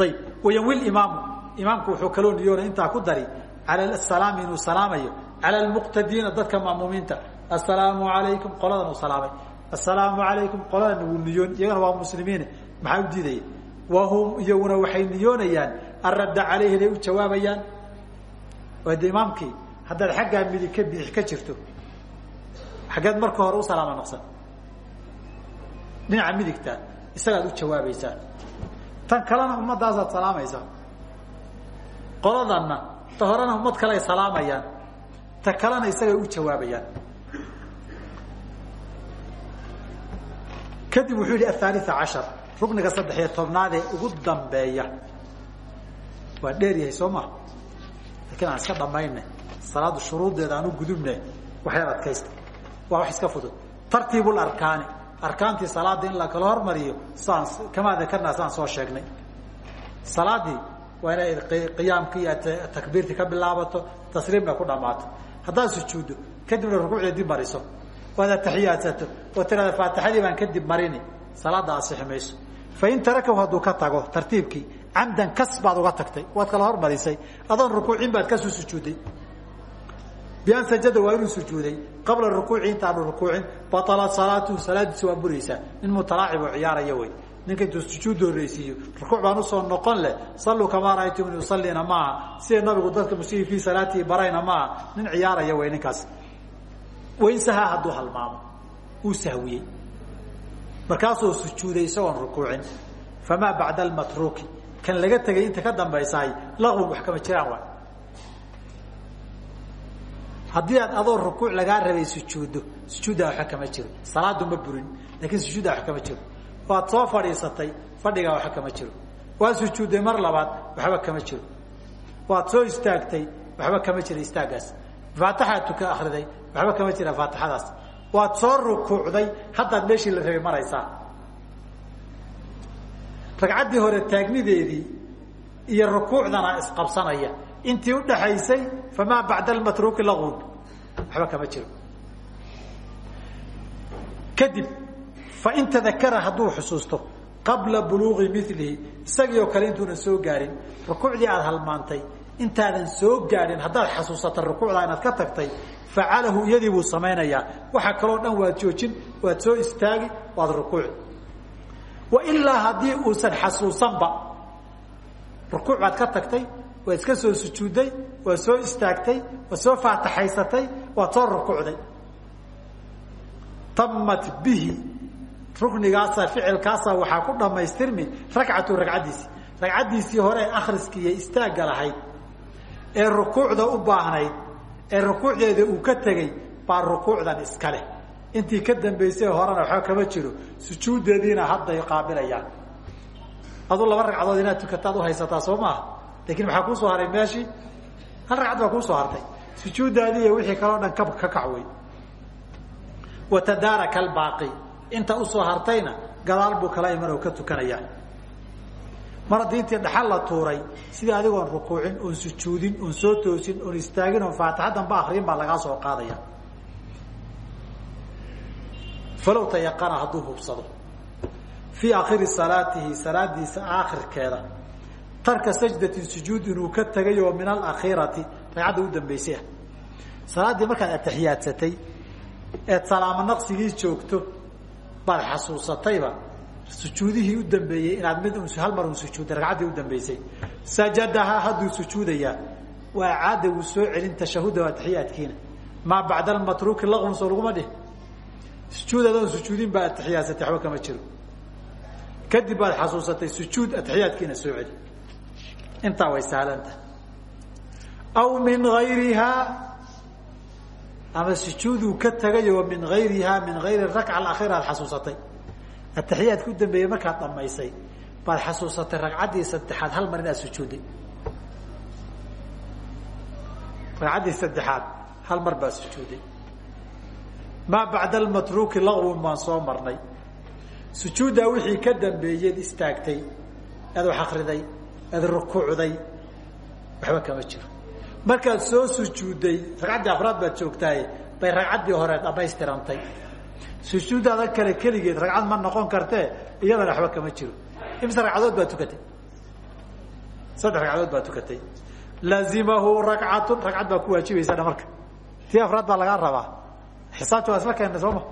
ayib wayanwi imaamu imaamku wuxuu kaloo niyoona intaa ku dari cala salaami inuu salaamayo cala almuqtadiina dadka ma'muumiinta assalaamu alaykum qoladan uu salaamay. Assalaamu alaykum qoladan wuu niyoon iyagana waa muslimiine maxaa u diidaya wahum iyaguna waxay niyoonayaan aradda caleyhi inay u jawaabayaan. De imaamkii haddaad xaggaa midig ka bidix ka jirto xaggeed marka hore u salaama noqsan. Dhinaca midigta isagaad u jawaabaysaa. Tan kalena ummadaasaad salaamaysaa qoladanna ta horena ummad kale ay salaamayaan ta kalena isagay u jawaabayaan. Kadib wuxuu yihi athalitha cashar rukniga saddex iyo tobnaadee ugu dambeeya. Waa dheer yahay soo maha lakiin aan iska dhamayna salaaddu shuruuddeeda aan u gudubne waxyaad adkaysta. Waa wax iska fudud. Tartiib larkaani arkaantii salaada in la kala hormariyo saan kamaa dakarnaa saan soo sheegnay. Salaadii waa inay qiyaamkii iyo takbiirtii ka bilaabato tasliimna ku dhamaato. Haddaad sujuuddo kadibna rukuucdii dib mariso. Waad ataxiyaadsato oo tirada faatixadii baan kadib marini. Salaada asixi mayso fain tarakahu hadduu ka tago tartiibkii camdan kas baad uga tagtay. Waad kala hormarisay. Adoon rukuucin baad kasuu sujuudday bian sajada waa inuu sujuuday. Qabla rukuuci intaanu rukuucin baalat salaatuhu salaadiisi waa buraysaa. Nin mutalaacib oo ciyaaraya wey ninka intuu sujuudda horreysiiyo rukuuc baan u soo noqon leh. Salluu kamaa raaytum yusallina maaha sida nabigu dadka musii fii salaatihi barayna maaha nin ciyaaraya wey ninkaas. Wain sahaa hadduu halmaamo. Uu sahwiyey. Markaasuu sujuuday isagoon rukuucin. Famaa bacda almatruuki kan laga tegay inta ka dambaysaay laqwun wax kama jiraan waay. Haddii aad adoo rukuuc lagaa rabay sujuuddo sujuuddaa waxba kama jiro. Salaadu ma burin laakiin sujuuddaa wax kama jiro waad soo fadhiisatay fadhigaa waxba kama jiro. Waad sujuudday mar labaad waxba kama jiro. Waad soo istaagtay waxba kama jira istaaggaas faatixaad tuka akriday waxba kama jira faatixadaas. Waad soo rukuucday haddaad meeshii la rabay maraysaa. Ragcaddii hore taagnideedii iyo rukuucdana isqabsanaya. Intii udhaxaysay famaa bacda almatruuki laqun waxba kama jiro. Kadib fain tadakara hadduu xusuusto qabla buluuqi milihi isagii oo kale intuunan soo gaarin rukuucdii aada halmaantay intaadan soo gaadhin haddaad xasuusata rukuucdaa inaad ka tagtay facalahu iyadii buu samaynayaa. Waxaa kaloo dhan waad joojin waad soo istaagi waad rukuuci wailaa haddii uusan xasuusanba rukuuc baad ka tagtay waad iska soo sujuudday waad soo istaagtay ruknigaasa ficilkaasa waxaa ku dhammaystirmi ragcatu ragcaddiisii ragcaddiisii hore akhriska iyo istaagga lahayd ee rukuucda u baahnayd ee rukuucdeeda uu ka tegey baa rukuucdan iska leh. Intii ka dambaysay horena waxba kama jiro. Sujuuddeediina hadday qaabilayaan. Aduu laba ragcadood inaad tukataad uhaysataa soo maaha. Lakin maxaa kuusoo haray meeshii hal ragcad baa kuusoo hartay. Sujuuddaadii iyo wixii kaleo dhan ka kac wey watadaaraka albaaqi inta u soo hartayna gadaal buu kala iman ka tukanayaa mar haddii dhaxal la tuuray sidii adigoon rukuucin oon sujuudin oon soo toosin oon istaagin oon faatixadan ba akriyin baa lagaa soo qaadaya. Falow tayaqana hadduu hubsado. Fii akhiri salaatihi salaadiisa aakhirkeeda tarka sajdatin sujuud ka tegay oo min alakhiirati ragcadda u dambaysay ah. Salaaddii markaad atixiyaadsatay eed salaamo naqsigii joogto baad xasuusatayba sujuudihii u dambeeyey inaad mid hal mar un sujuudday ragcaddii u dambaysay sajadahaa hadduu sujuudayaa waa caada wuu soo celin tashahuda atixiyaadkiina maa bacda almatruuki laqun soo laguma dhih sujuud adoon sujuudin baa atixiyaadsatay waxba kama jiro. Kadib baad xasuusatay sujuud atixiyaadkiina soo celi intaa way sahlanta aw min gayrihaa ama sujuuduu ka tagay oo min gayrihaa min gayri rakca alakhiira aad xasuusatay. Atixiyaadka u dambeeyey markaad dhamaysay baad xasuusatay ragcaddii saddexaad hal mar inaad sujuudday ragcaddii saddexaad hal mar baad sujuudday maa bacda almatruuki laqwun baan soo marnay. Sujuuddaa wixii ka dambeeyeed istaagtay aad wax akriday aad rukuucday waxba kama jiro markaad soo sujuudday ragcaddii afraad baad joogtaaye bay ragcaddii hore dhamaystirantay sujuuddaada kale keligeed ragcad ma noqon kartee iyadana waxba kama jiro. Imse ragcadood baad tukatay? Saddex ragcadood baad tukatay. Laazimahu ragcatun ragcad baa ku waajibaysa dhamarka. Tii afraad baa lagaa rabaa. Xisaabti waa isla keennay sooma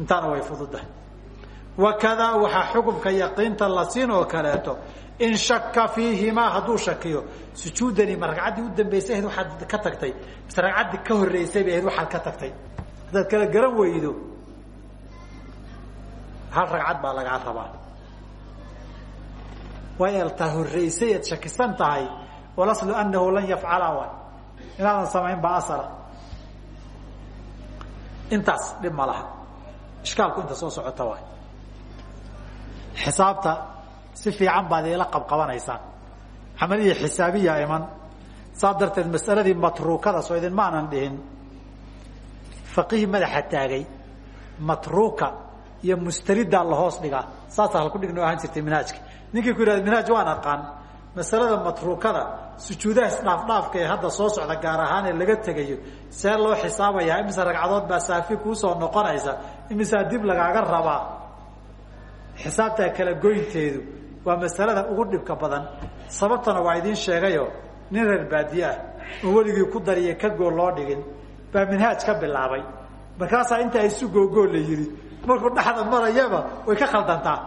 intaana way fududahay. Wakadaa waxaa xukumka yaqiinta la siin oo kaleeto in shaka fiihimaa hadduu shakiyo sujuudani ma ragcaddii u dambaysay ahayd waxaad ka tagtay mise ragcaddii ka horreysay bay ahayd waxaad ka tagtay. Haddaad kala garan weydo hal ragcad baa lagaa rabaa. Way eltaa horreysay aad shakisan tahay walaslu anahu lan yafcala inaadan samayn baa asala intaas dhib ma laha. Ishkaalku inta soo socota waay. Xisaabta si fiican baad ila qabqabanaysaan camaliya xisaabiya iman. Saa darteed masaladii matruukada soo idin ma anan dhihin. Faqihii madaxa taagay. Matruuka iyo mustaridaa lahoos dhigaa saasa halku dhigno ahaan jirtay minhaajka. Ninkii ku yihahda minhaaj waan aqaan masalada matruukada sujuudaha isdhaafdhaafka ee hadda soo socda gaar ahaan ee laga tegayo see loo xisaabayaa imise ragcadood baa saafi kuusoo noqonaysa imisaa dib lagaaga rabaa? Xisaabtaa kala goynteedu waa masalada ugu dhibka badan. Sababtana waa idiin sheegayo nin reer baadiye ah oo weligii ku dariya ka gool loo dhigin baa minhaaj ka bilaabay. Markaasaa intaa isu googool la yidhi markuu dhexda marayaba way ka khaldantaa.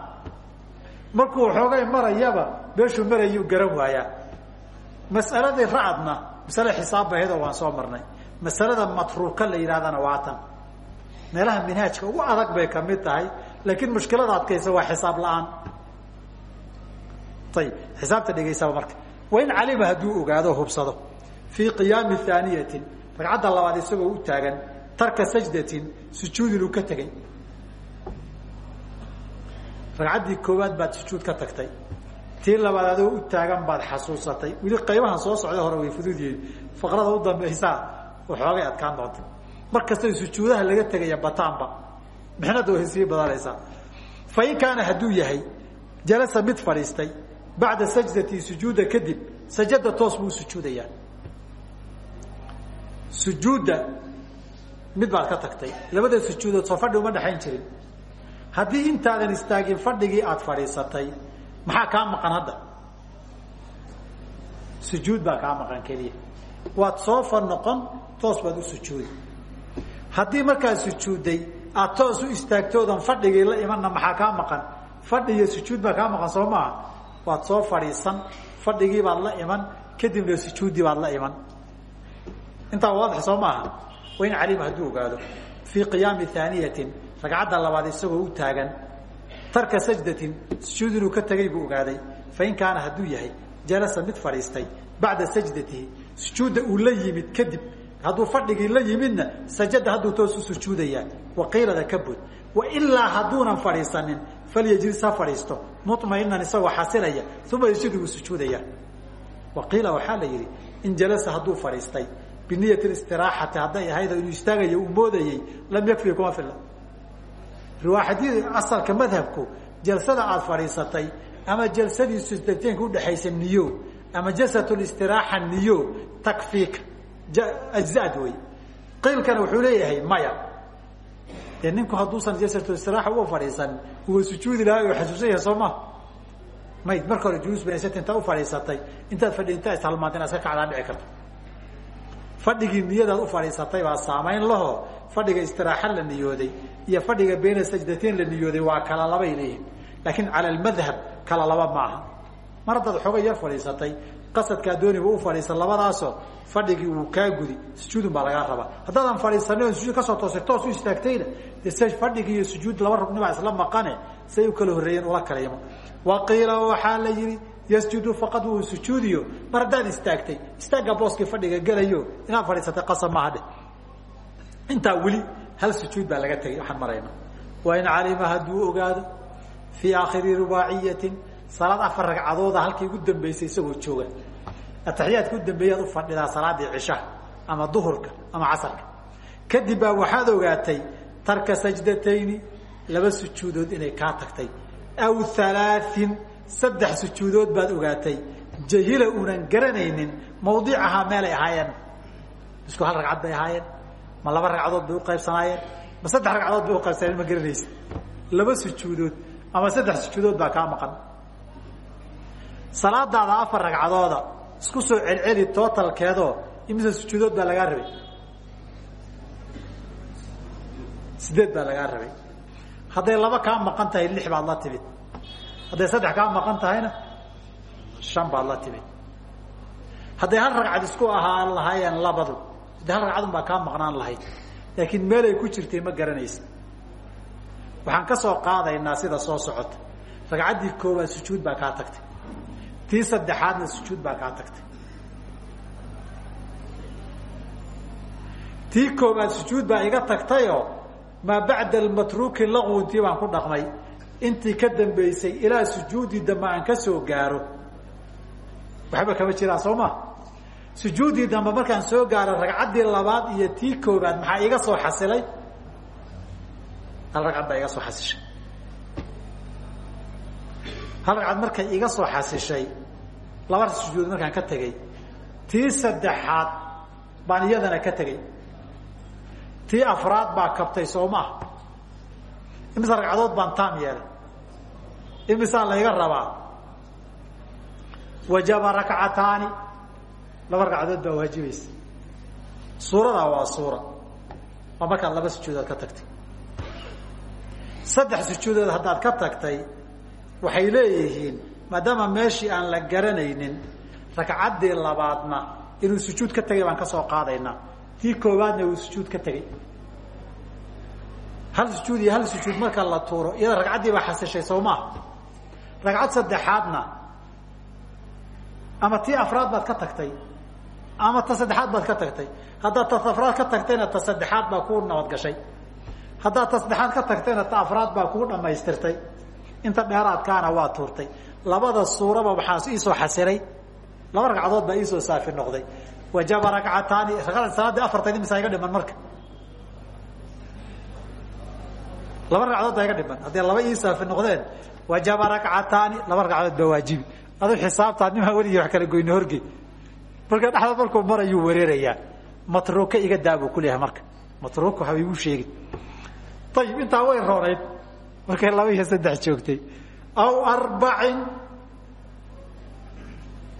Markuu xoogay marayaba meeshuu marayuu garan waayaa. Mas'aladii racadna masale xisaab bahedoo waan soo marnay. Masalada matruuka la yidhahdana waa tan. Meelaha minhaajka ugu adag bay ka mid tahay laakiin mushkilada adkaysa waa xisaab la'aan ayib xisaabta dhegaysaba marka. Wain calima hadduu ogaado hubsado. Fii qiyaami haaniyatin ragcadda labaad isagoo u taagan tarka sajdatin sujuud inuu ka tegey ragcaddii koowaad baad sujuud ka tagtay. Tii labaad adoo u taagan baad xasuusatay. Weli qaybahan soo socda hore way fudud yihiin. Faqrada u dambaysaa waxoogay adkaan doonta mar kastay laga tegaya bataanba mixnada way sii badanaysaa kaana hadduu yahay jalasa mid fadhiistay bacda sajdatii sujuudda kadib sajada toos buu sujuudayaa. Sujuudda mid baad ka tagtay. Labada sujuudood soo fadhi uma dhexayn jirin. Haddii intaadan istaagin fadhigii aada fadhiisatay maxaa kaa maqan hadda? Sujuud baa kaa maqan keliya. Waad soo fa noqon toos baad u sujuudi. Haddii markaad sujuudday aad toos u istaagtoodan fadhigii la imanna maxaa kaa maqan? Fadhi iyo sujuud baa waad soo fadhiisan. Fadhigii baad la iman kadibna sujuuddii baad la iman. Intaa waadix soo maaha? Wain calima hadduu ogaado. Fii qiyaami haaniyatin ragcadda labaad isagoo u taagan. Tarka sajdatin sujuud inuu ka tegay buu ogaaday. Fain kaana hadduu yahay jalasa mid fadhiistay. Bacda sajdatihi sujuudda uu la yimid kadib. Hadduu fadhigii la yimidna sajada hadduu toos u sujuudayaa. Waqiilada ka bud wailaa hadduunan fadhiisanin falyajlis ha fadhiisto muطmainan isagoo xasilaya uma yasjudu wuu sujuudaya waqiila waxaa la yidhi in jalasa hadduu fadhiistay biniyat istiraaxati hadday ahayd inuu istaagayo uu moodayey lam yakfi kuma fila riwaaxadii asalka madhabku jalsada aada fadhiisatay ama jalsadii sujdateenka udhexaysa niyo ama jalsatlistiraaxa niyo takfiika ajzad wey qiilkana wuxuu leeyahay maya dee ninku hadduusan jalsatlistiraaxa u fadhiisan uwa sujuudi lahaa oo xasuusan yahay soo ma mayd marka hore juluus bensat intaa ufadhiisatay intaad fadhi intaa ishalmaanta inaad iska kacdaa dhici karto. Fadhigii niyadaad u fadhiisatay baa saamayn laho. Fadhiga istiraaxa la niyooday iyo fadhiga bayna sajdateyn la niyooday waa kala labay leeyihiin laakiin cala almadhab kala laba maaha. Mar haddaad xooga yar fadhiisatay qasadkaa dooniba u fadhiisa labadaasoo fadhigii uu kaa gudi sujuudun baa lagaa rabaa. Haddaadan fadhiisanin sujuud ka soo toosay toos u istaagtayna se fadhigi iyo sujuud laba rugnibaa isla maqane say u kala horreeyeen ula kala imo wa qiila waxaa la yihi yasjudu faqad wuu sujuudiyo. Mar haddaad istaagtay istaagga booskii fadhiga gelayo inaad fadhiisatay qasab maaha dheh intaa weli hal sujuud baa laga tegay waxaan marayna wain calima hadduu ogaado fii aakhiri rubaaciyatin salaad afar ragcadooda halkii ugu dambeysay isagoo jooga ataxiyaadka u dambeeyaad u fadhidaa salaadii cishaha ama duhurka ama casarka. Kadib baa waxaad ogaatay tarka sajdatayni laba sujuudood inay kaa tagtay. Aw halaain saddex sujuudood baad ogaatay. Jahila uunan garanaynin mawdicahaa meelay ahaayeen. Isku hal ragcad bay ahaayeen. Ma laba ragcadood bay uqaybsanaayeen ma saddex ragcadood bay uqaybsanayeen ma garanaysa laba sujuudood ama saddex sujuudood baa kaa maqan. Salaadaada afar ragcadooda isku soo celceli tootalkeedoo imise sujuudood baa lagaa rabay? Sideed baa lagaa rabay. Hadday laba kaa maqan tahay lix baad la timid. Hadday saddex kaa maqan tahayna shan baad la timid. Hadday hal ragcad isku ahaan lahaayeen labadu hadday hal ragcadun baa kaa maqnaan lahayd. Laakiin meelay ku jirtay ma garanaysa. Waxaan ka soo qaadaynaa sida soo socota. Ragcaddii koowaad sujuud baa kaa tagtay tii saddexaadna sujuud baa kaa tagtay. Tii koowaad sujuud baa iga tagtayoo maa bacda almatruuki laqwintii baan ku dhaqmay. Intii ka dambeysay ilaa sujuudii dambe ka soo gaaro. Waxba kama jiraan soo ma? Sujuuddii dambe markaan soo gaaro ragcaddii labaad iyo tii koowaad maxaa iga soo xasilay? Ragcad baa iga soo xasishay hal ragcad markay iga soo xasishay laba sujuud markaan ka tegey tii saddexaad baan iyadana ka tegey. Tii afraad baa kabtay soo maha imise ragcadood baan taam yeelay. Imisaa layga rabaa? Wajaba rakcataani. Laba ragcadood baa waajibaysa suuradaa waa suura. Waa markaad laba sujuudood ka tagtay. Saddex sujuudood haddaad ka tagtay waxay leeyihiin maadaama meeshii aan la garanaynin ragcaddii labaadna inuu sujuud ka tegay baan ka soo qaadaynaa tii koowaadna uu sujuud ka tegey hal sujuud iyo hal sujuud marka la tuuro iyada ragcaddii baa xasishay soo maha ragcad saddexaadna ama tii afraad baad ka tagtay ama ta saddexaad baad ka tagtay. Haddaad ta afraad ka tagtayna ta saddexaad baa kuu nabad gashay haddaad ta saddexaad ka tagtayna ta afraad baa kuu dhamaystirtay inta dheeraadkaana waa tuurtay. Labada suuraba waxaa iisoo xasiray. Laba ragcadood baa iisoo saafi noqday. Wajaba rakcataani salaaddii afartayd imisaa iga dhiman marka. Laba ragcadood baa iga dhiman. Hadday laba ii saafi noqdeen wajaba rakcataani laba ragcadood baa waajibi. Adu xisaabtaa nimaa weligii wax kala goyno horgey marka dhexda markuu marayuu wareerayaa matruuka iga daabuu ku leeyahay marka. Matruuka haba igu sheegin. Ayib intaa way roonayd markay laba iyo saddex joogtay. Aw arbacin.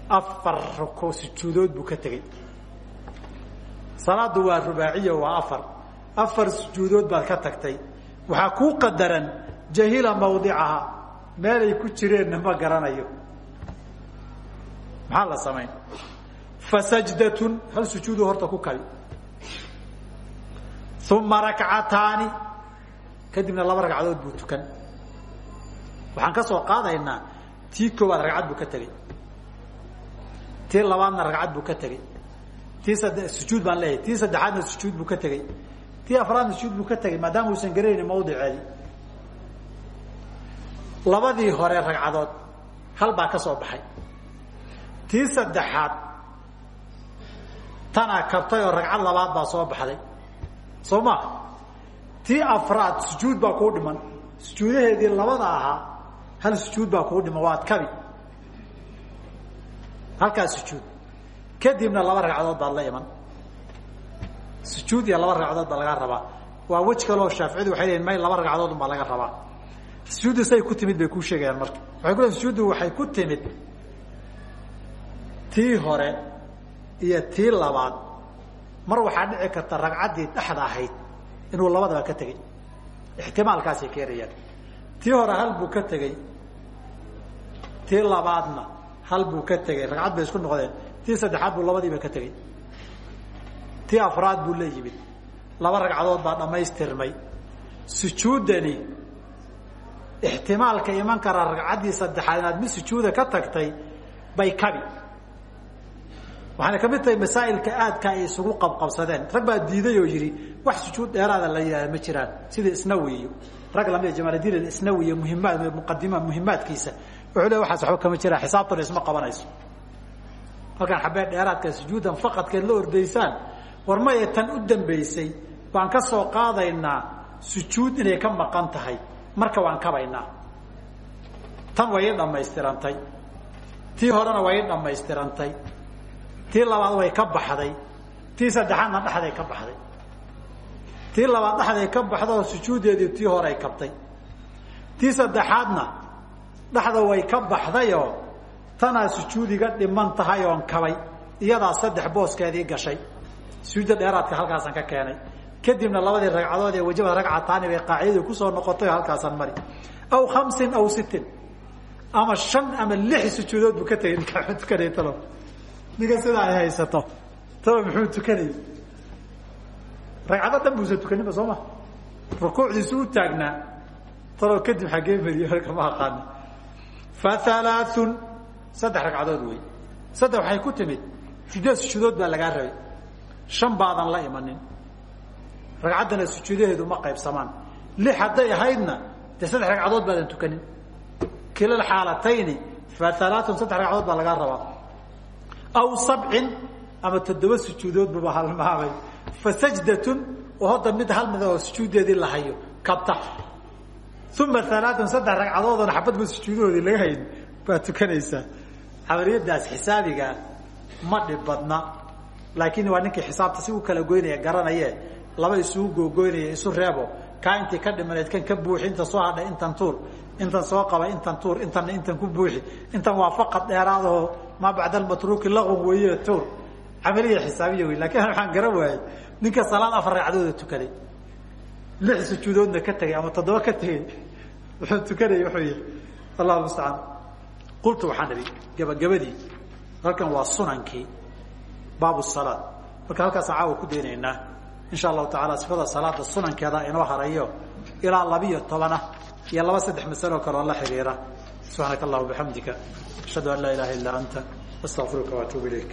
Afar ruko sujuudood buu ka tegey salaadu waa rubaaciya waa afar. Afar sujuudood baad ka tagtay. Waxaa kuu qadaran jahila mawdicaha. Meelay ku jireenna ma garanayo. Maxaa la samayn fasajdatun hal sujuudu horta ku kabi uma rakcataani kadibna laba ragcadood buu tukan. Waxaan ka soo qaadaynaa tii koowaad ragcad buu ka tegey. Tii labaadna ragcad buu ka tegey. Tii sadde sujuud baan leeyahay. Tii saddexaadna sujuud buu ka tegey. Tii afraadna sujuud buu ka tegey maadaama uusan garanaynin mawdiceedii labadii hore ragcadood hal baa ka soo baxay. Tii saddexaad tanaa kabtay oo ragcad labaad baa soo baxday. Soo ma tii afraad sujuud baa kuu dhiman. Sujuudaheedii labada ahaa hal sujuud baa kuu dhiman waad kabi. Halkaas sujuud. Kadibna laba ragcadood baad la iman. Sujuud iyo laba ragcadood baa laga rabaa. Waa wej kaloo shaaficiyadu waxay leeyiin may laba ragcadood un baa laga rabaa. Sujuuddu say ku timid bay kuu sheegayaan marka. Waxay ku leeyiin sujuuddu waxay ku timid tii hore iyo tii labaad. Mar waxaa dhici karta ragcaddii dhexda ahayd inuu labadaba ka tegey ixtimaalkaasay keenayaan tii hore hal buu ka tegey tii labaadna hal buu ka tegey ragcad bay isku noqdeen. Tii saddexaad buu labadiiba ka tegey tii afraad buu la yimid. Laba ragcadood baa dhammaystirmay. Sujuuddani ixtimaalka iman karaa ragcaddii saddexaad inaad mid sujuuda ka tagtay bay kabi waxaana ka mid tahay masaa'ilka aadka ay isugu qabqabsadeen. Rag baa diiday oo yidhi wax sujuud dheeraada la yidhahda ma jiraan. Sida isnawi iyo rag lamida jamaaldiin isnawi iyo muhimaad muqadima muhimaadkiisa wuxuu le waxaas waxba kama jiraan. Xisaabtuna isma qabanayso. Halkaan xabee dheeraadka sujuudan faqadkeed la ordaysaan war maye tan u dambaysay baan ka soo qaadaynaa sujuud inay ka maqan tahay. Marka waan kabaynaa. Tan way dhammaystirantay. Tii horena way dhammaystirantay tii labaad way ka baxday. Tii saddexaadna dhexday ka baxday. Tii labaad dhexday ka baxda oo sujuuddeedii tii hore ay kabtay. Tii saddexaadna dhexda way ka baxdayoo tanaa sujuudiga dhiman tahay oon kabay iyadaa saddex booskeedii gashay. Sujuudda dheeraadka halkaasaan ka keenay. Kadibna labadii ragcadood ee wajaba ragcataani bay qaacidadii ku soo noqotay halkaasaan mari. Aw khamsin aw sittin. Ama shan ama lix sujuudood buu ka tegay talo ninka sidaa ay haysato? Talo muxuu tukanayay ragcado dhan buusan tukaninba soo ma? Rukuucdiisu u taagnaa. Talo kadib xaggee mariye marka ma aqaana fa halaathun saddex ragcadood wey saddex waxay ku timid. Sideed sujuudood baa lagaa rabay. Shan baadan la imanin. Ragcaddana sujuudaheedu ma qaybsamaan. Lix hadday ahaydna dee saddex ragcadood baadan tukanin. Kilal xaalatayni fa halaathun saddex ragcadood baa lagaa rabaa aw sabcin ama toddoba sujuudood buba halmaamay fa sajdatun oo hadda mid hal mid oo sujuuddeedii la hayo kabta uma halaathun saddex ragcadoodona xabadba sujuudahoodii laga hayn baa tukanaysaa camaliyadaas xisaabigaa ma dhib badna laakiin waa ninkii xisaabta si u kala goynaya garanaye laba isugu googoynaya isu reebo kaa intii ka dhimaneed kan ka buuxi inta soo hadha intan tuur intan soo qaba intan tuur intanna intan ku buuxi intan waa faqad dheeraadoo maa bacda almatruuki laqun weeye tuur camaliya xisaabiya wey laakiin waxaan garan waayey. Ninka salaad afar ragcadooda tukaday lix sujuudoodna ka tegay ama toddoba ka tegey wuxuu tukanaya wuxuu yihi allahu mustacaan. Qultu waxaan idhi gabagabadii halkan waa sunankii baabu salaad. Marka halkaasaan caawa ku daynaynaa. Insha allahu taala sifada salaada sunankeeda inoo harayo ilaa labiyo tobanah iyo laba saddex masaloo kale oo la xiriira subxaanaka allahuma bixamdika ashhadu an laa ilaha illaa anta astaqfiruka waatuubu ilayk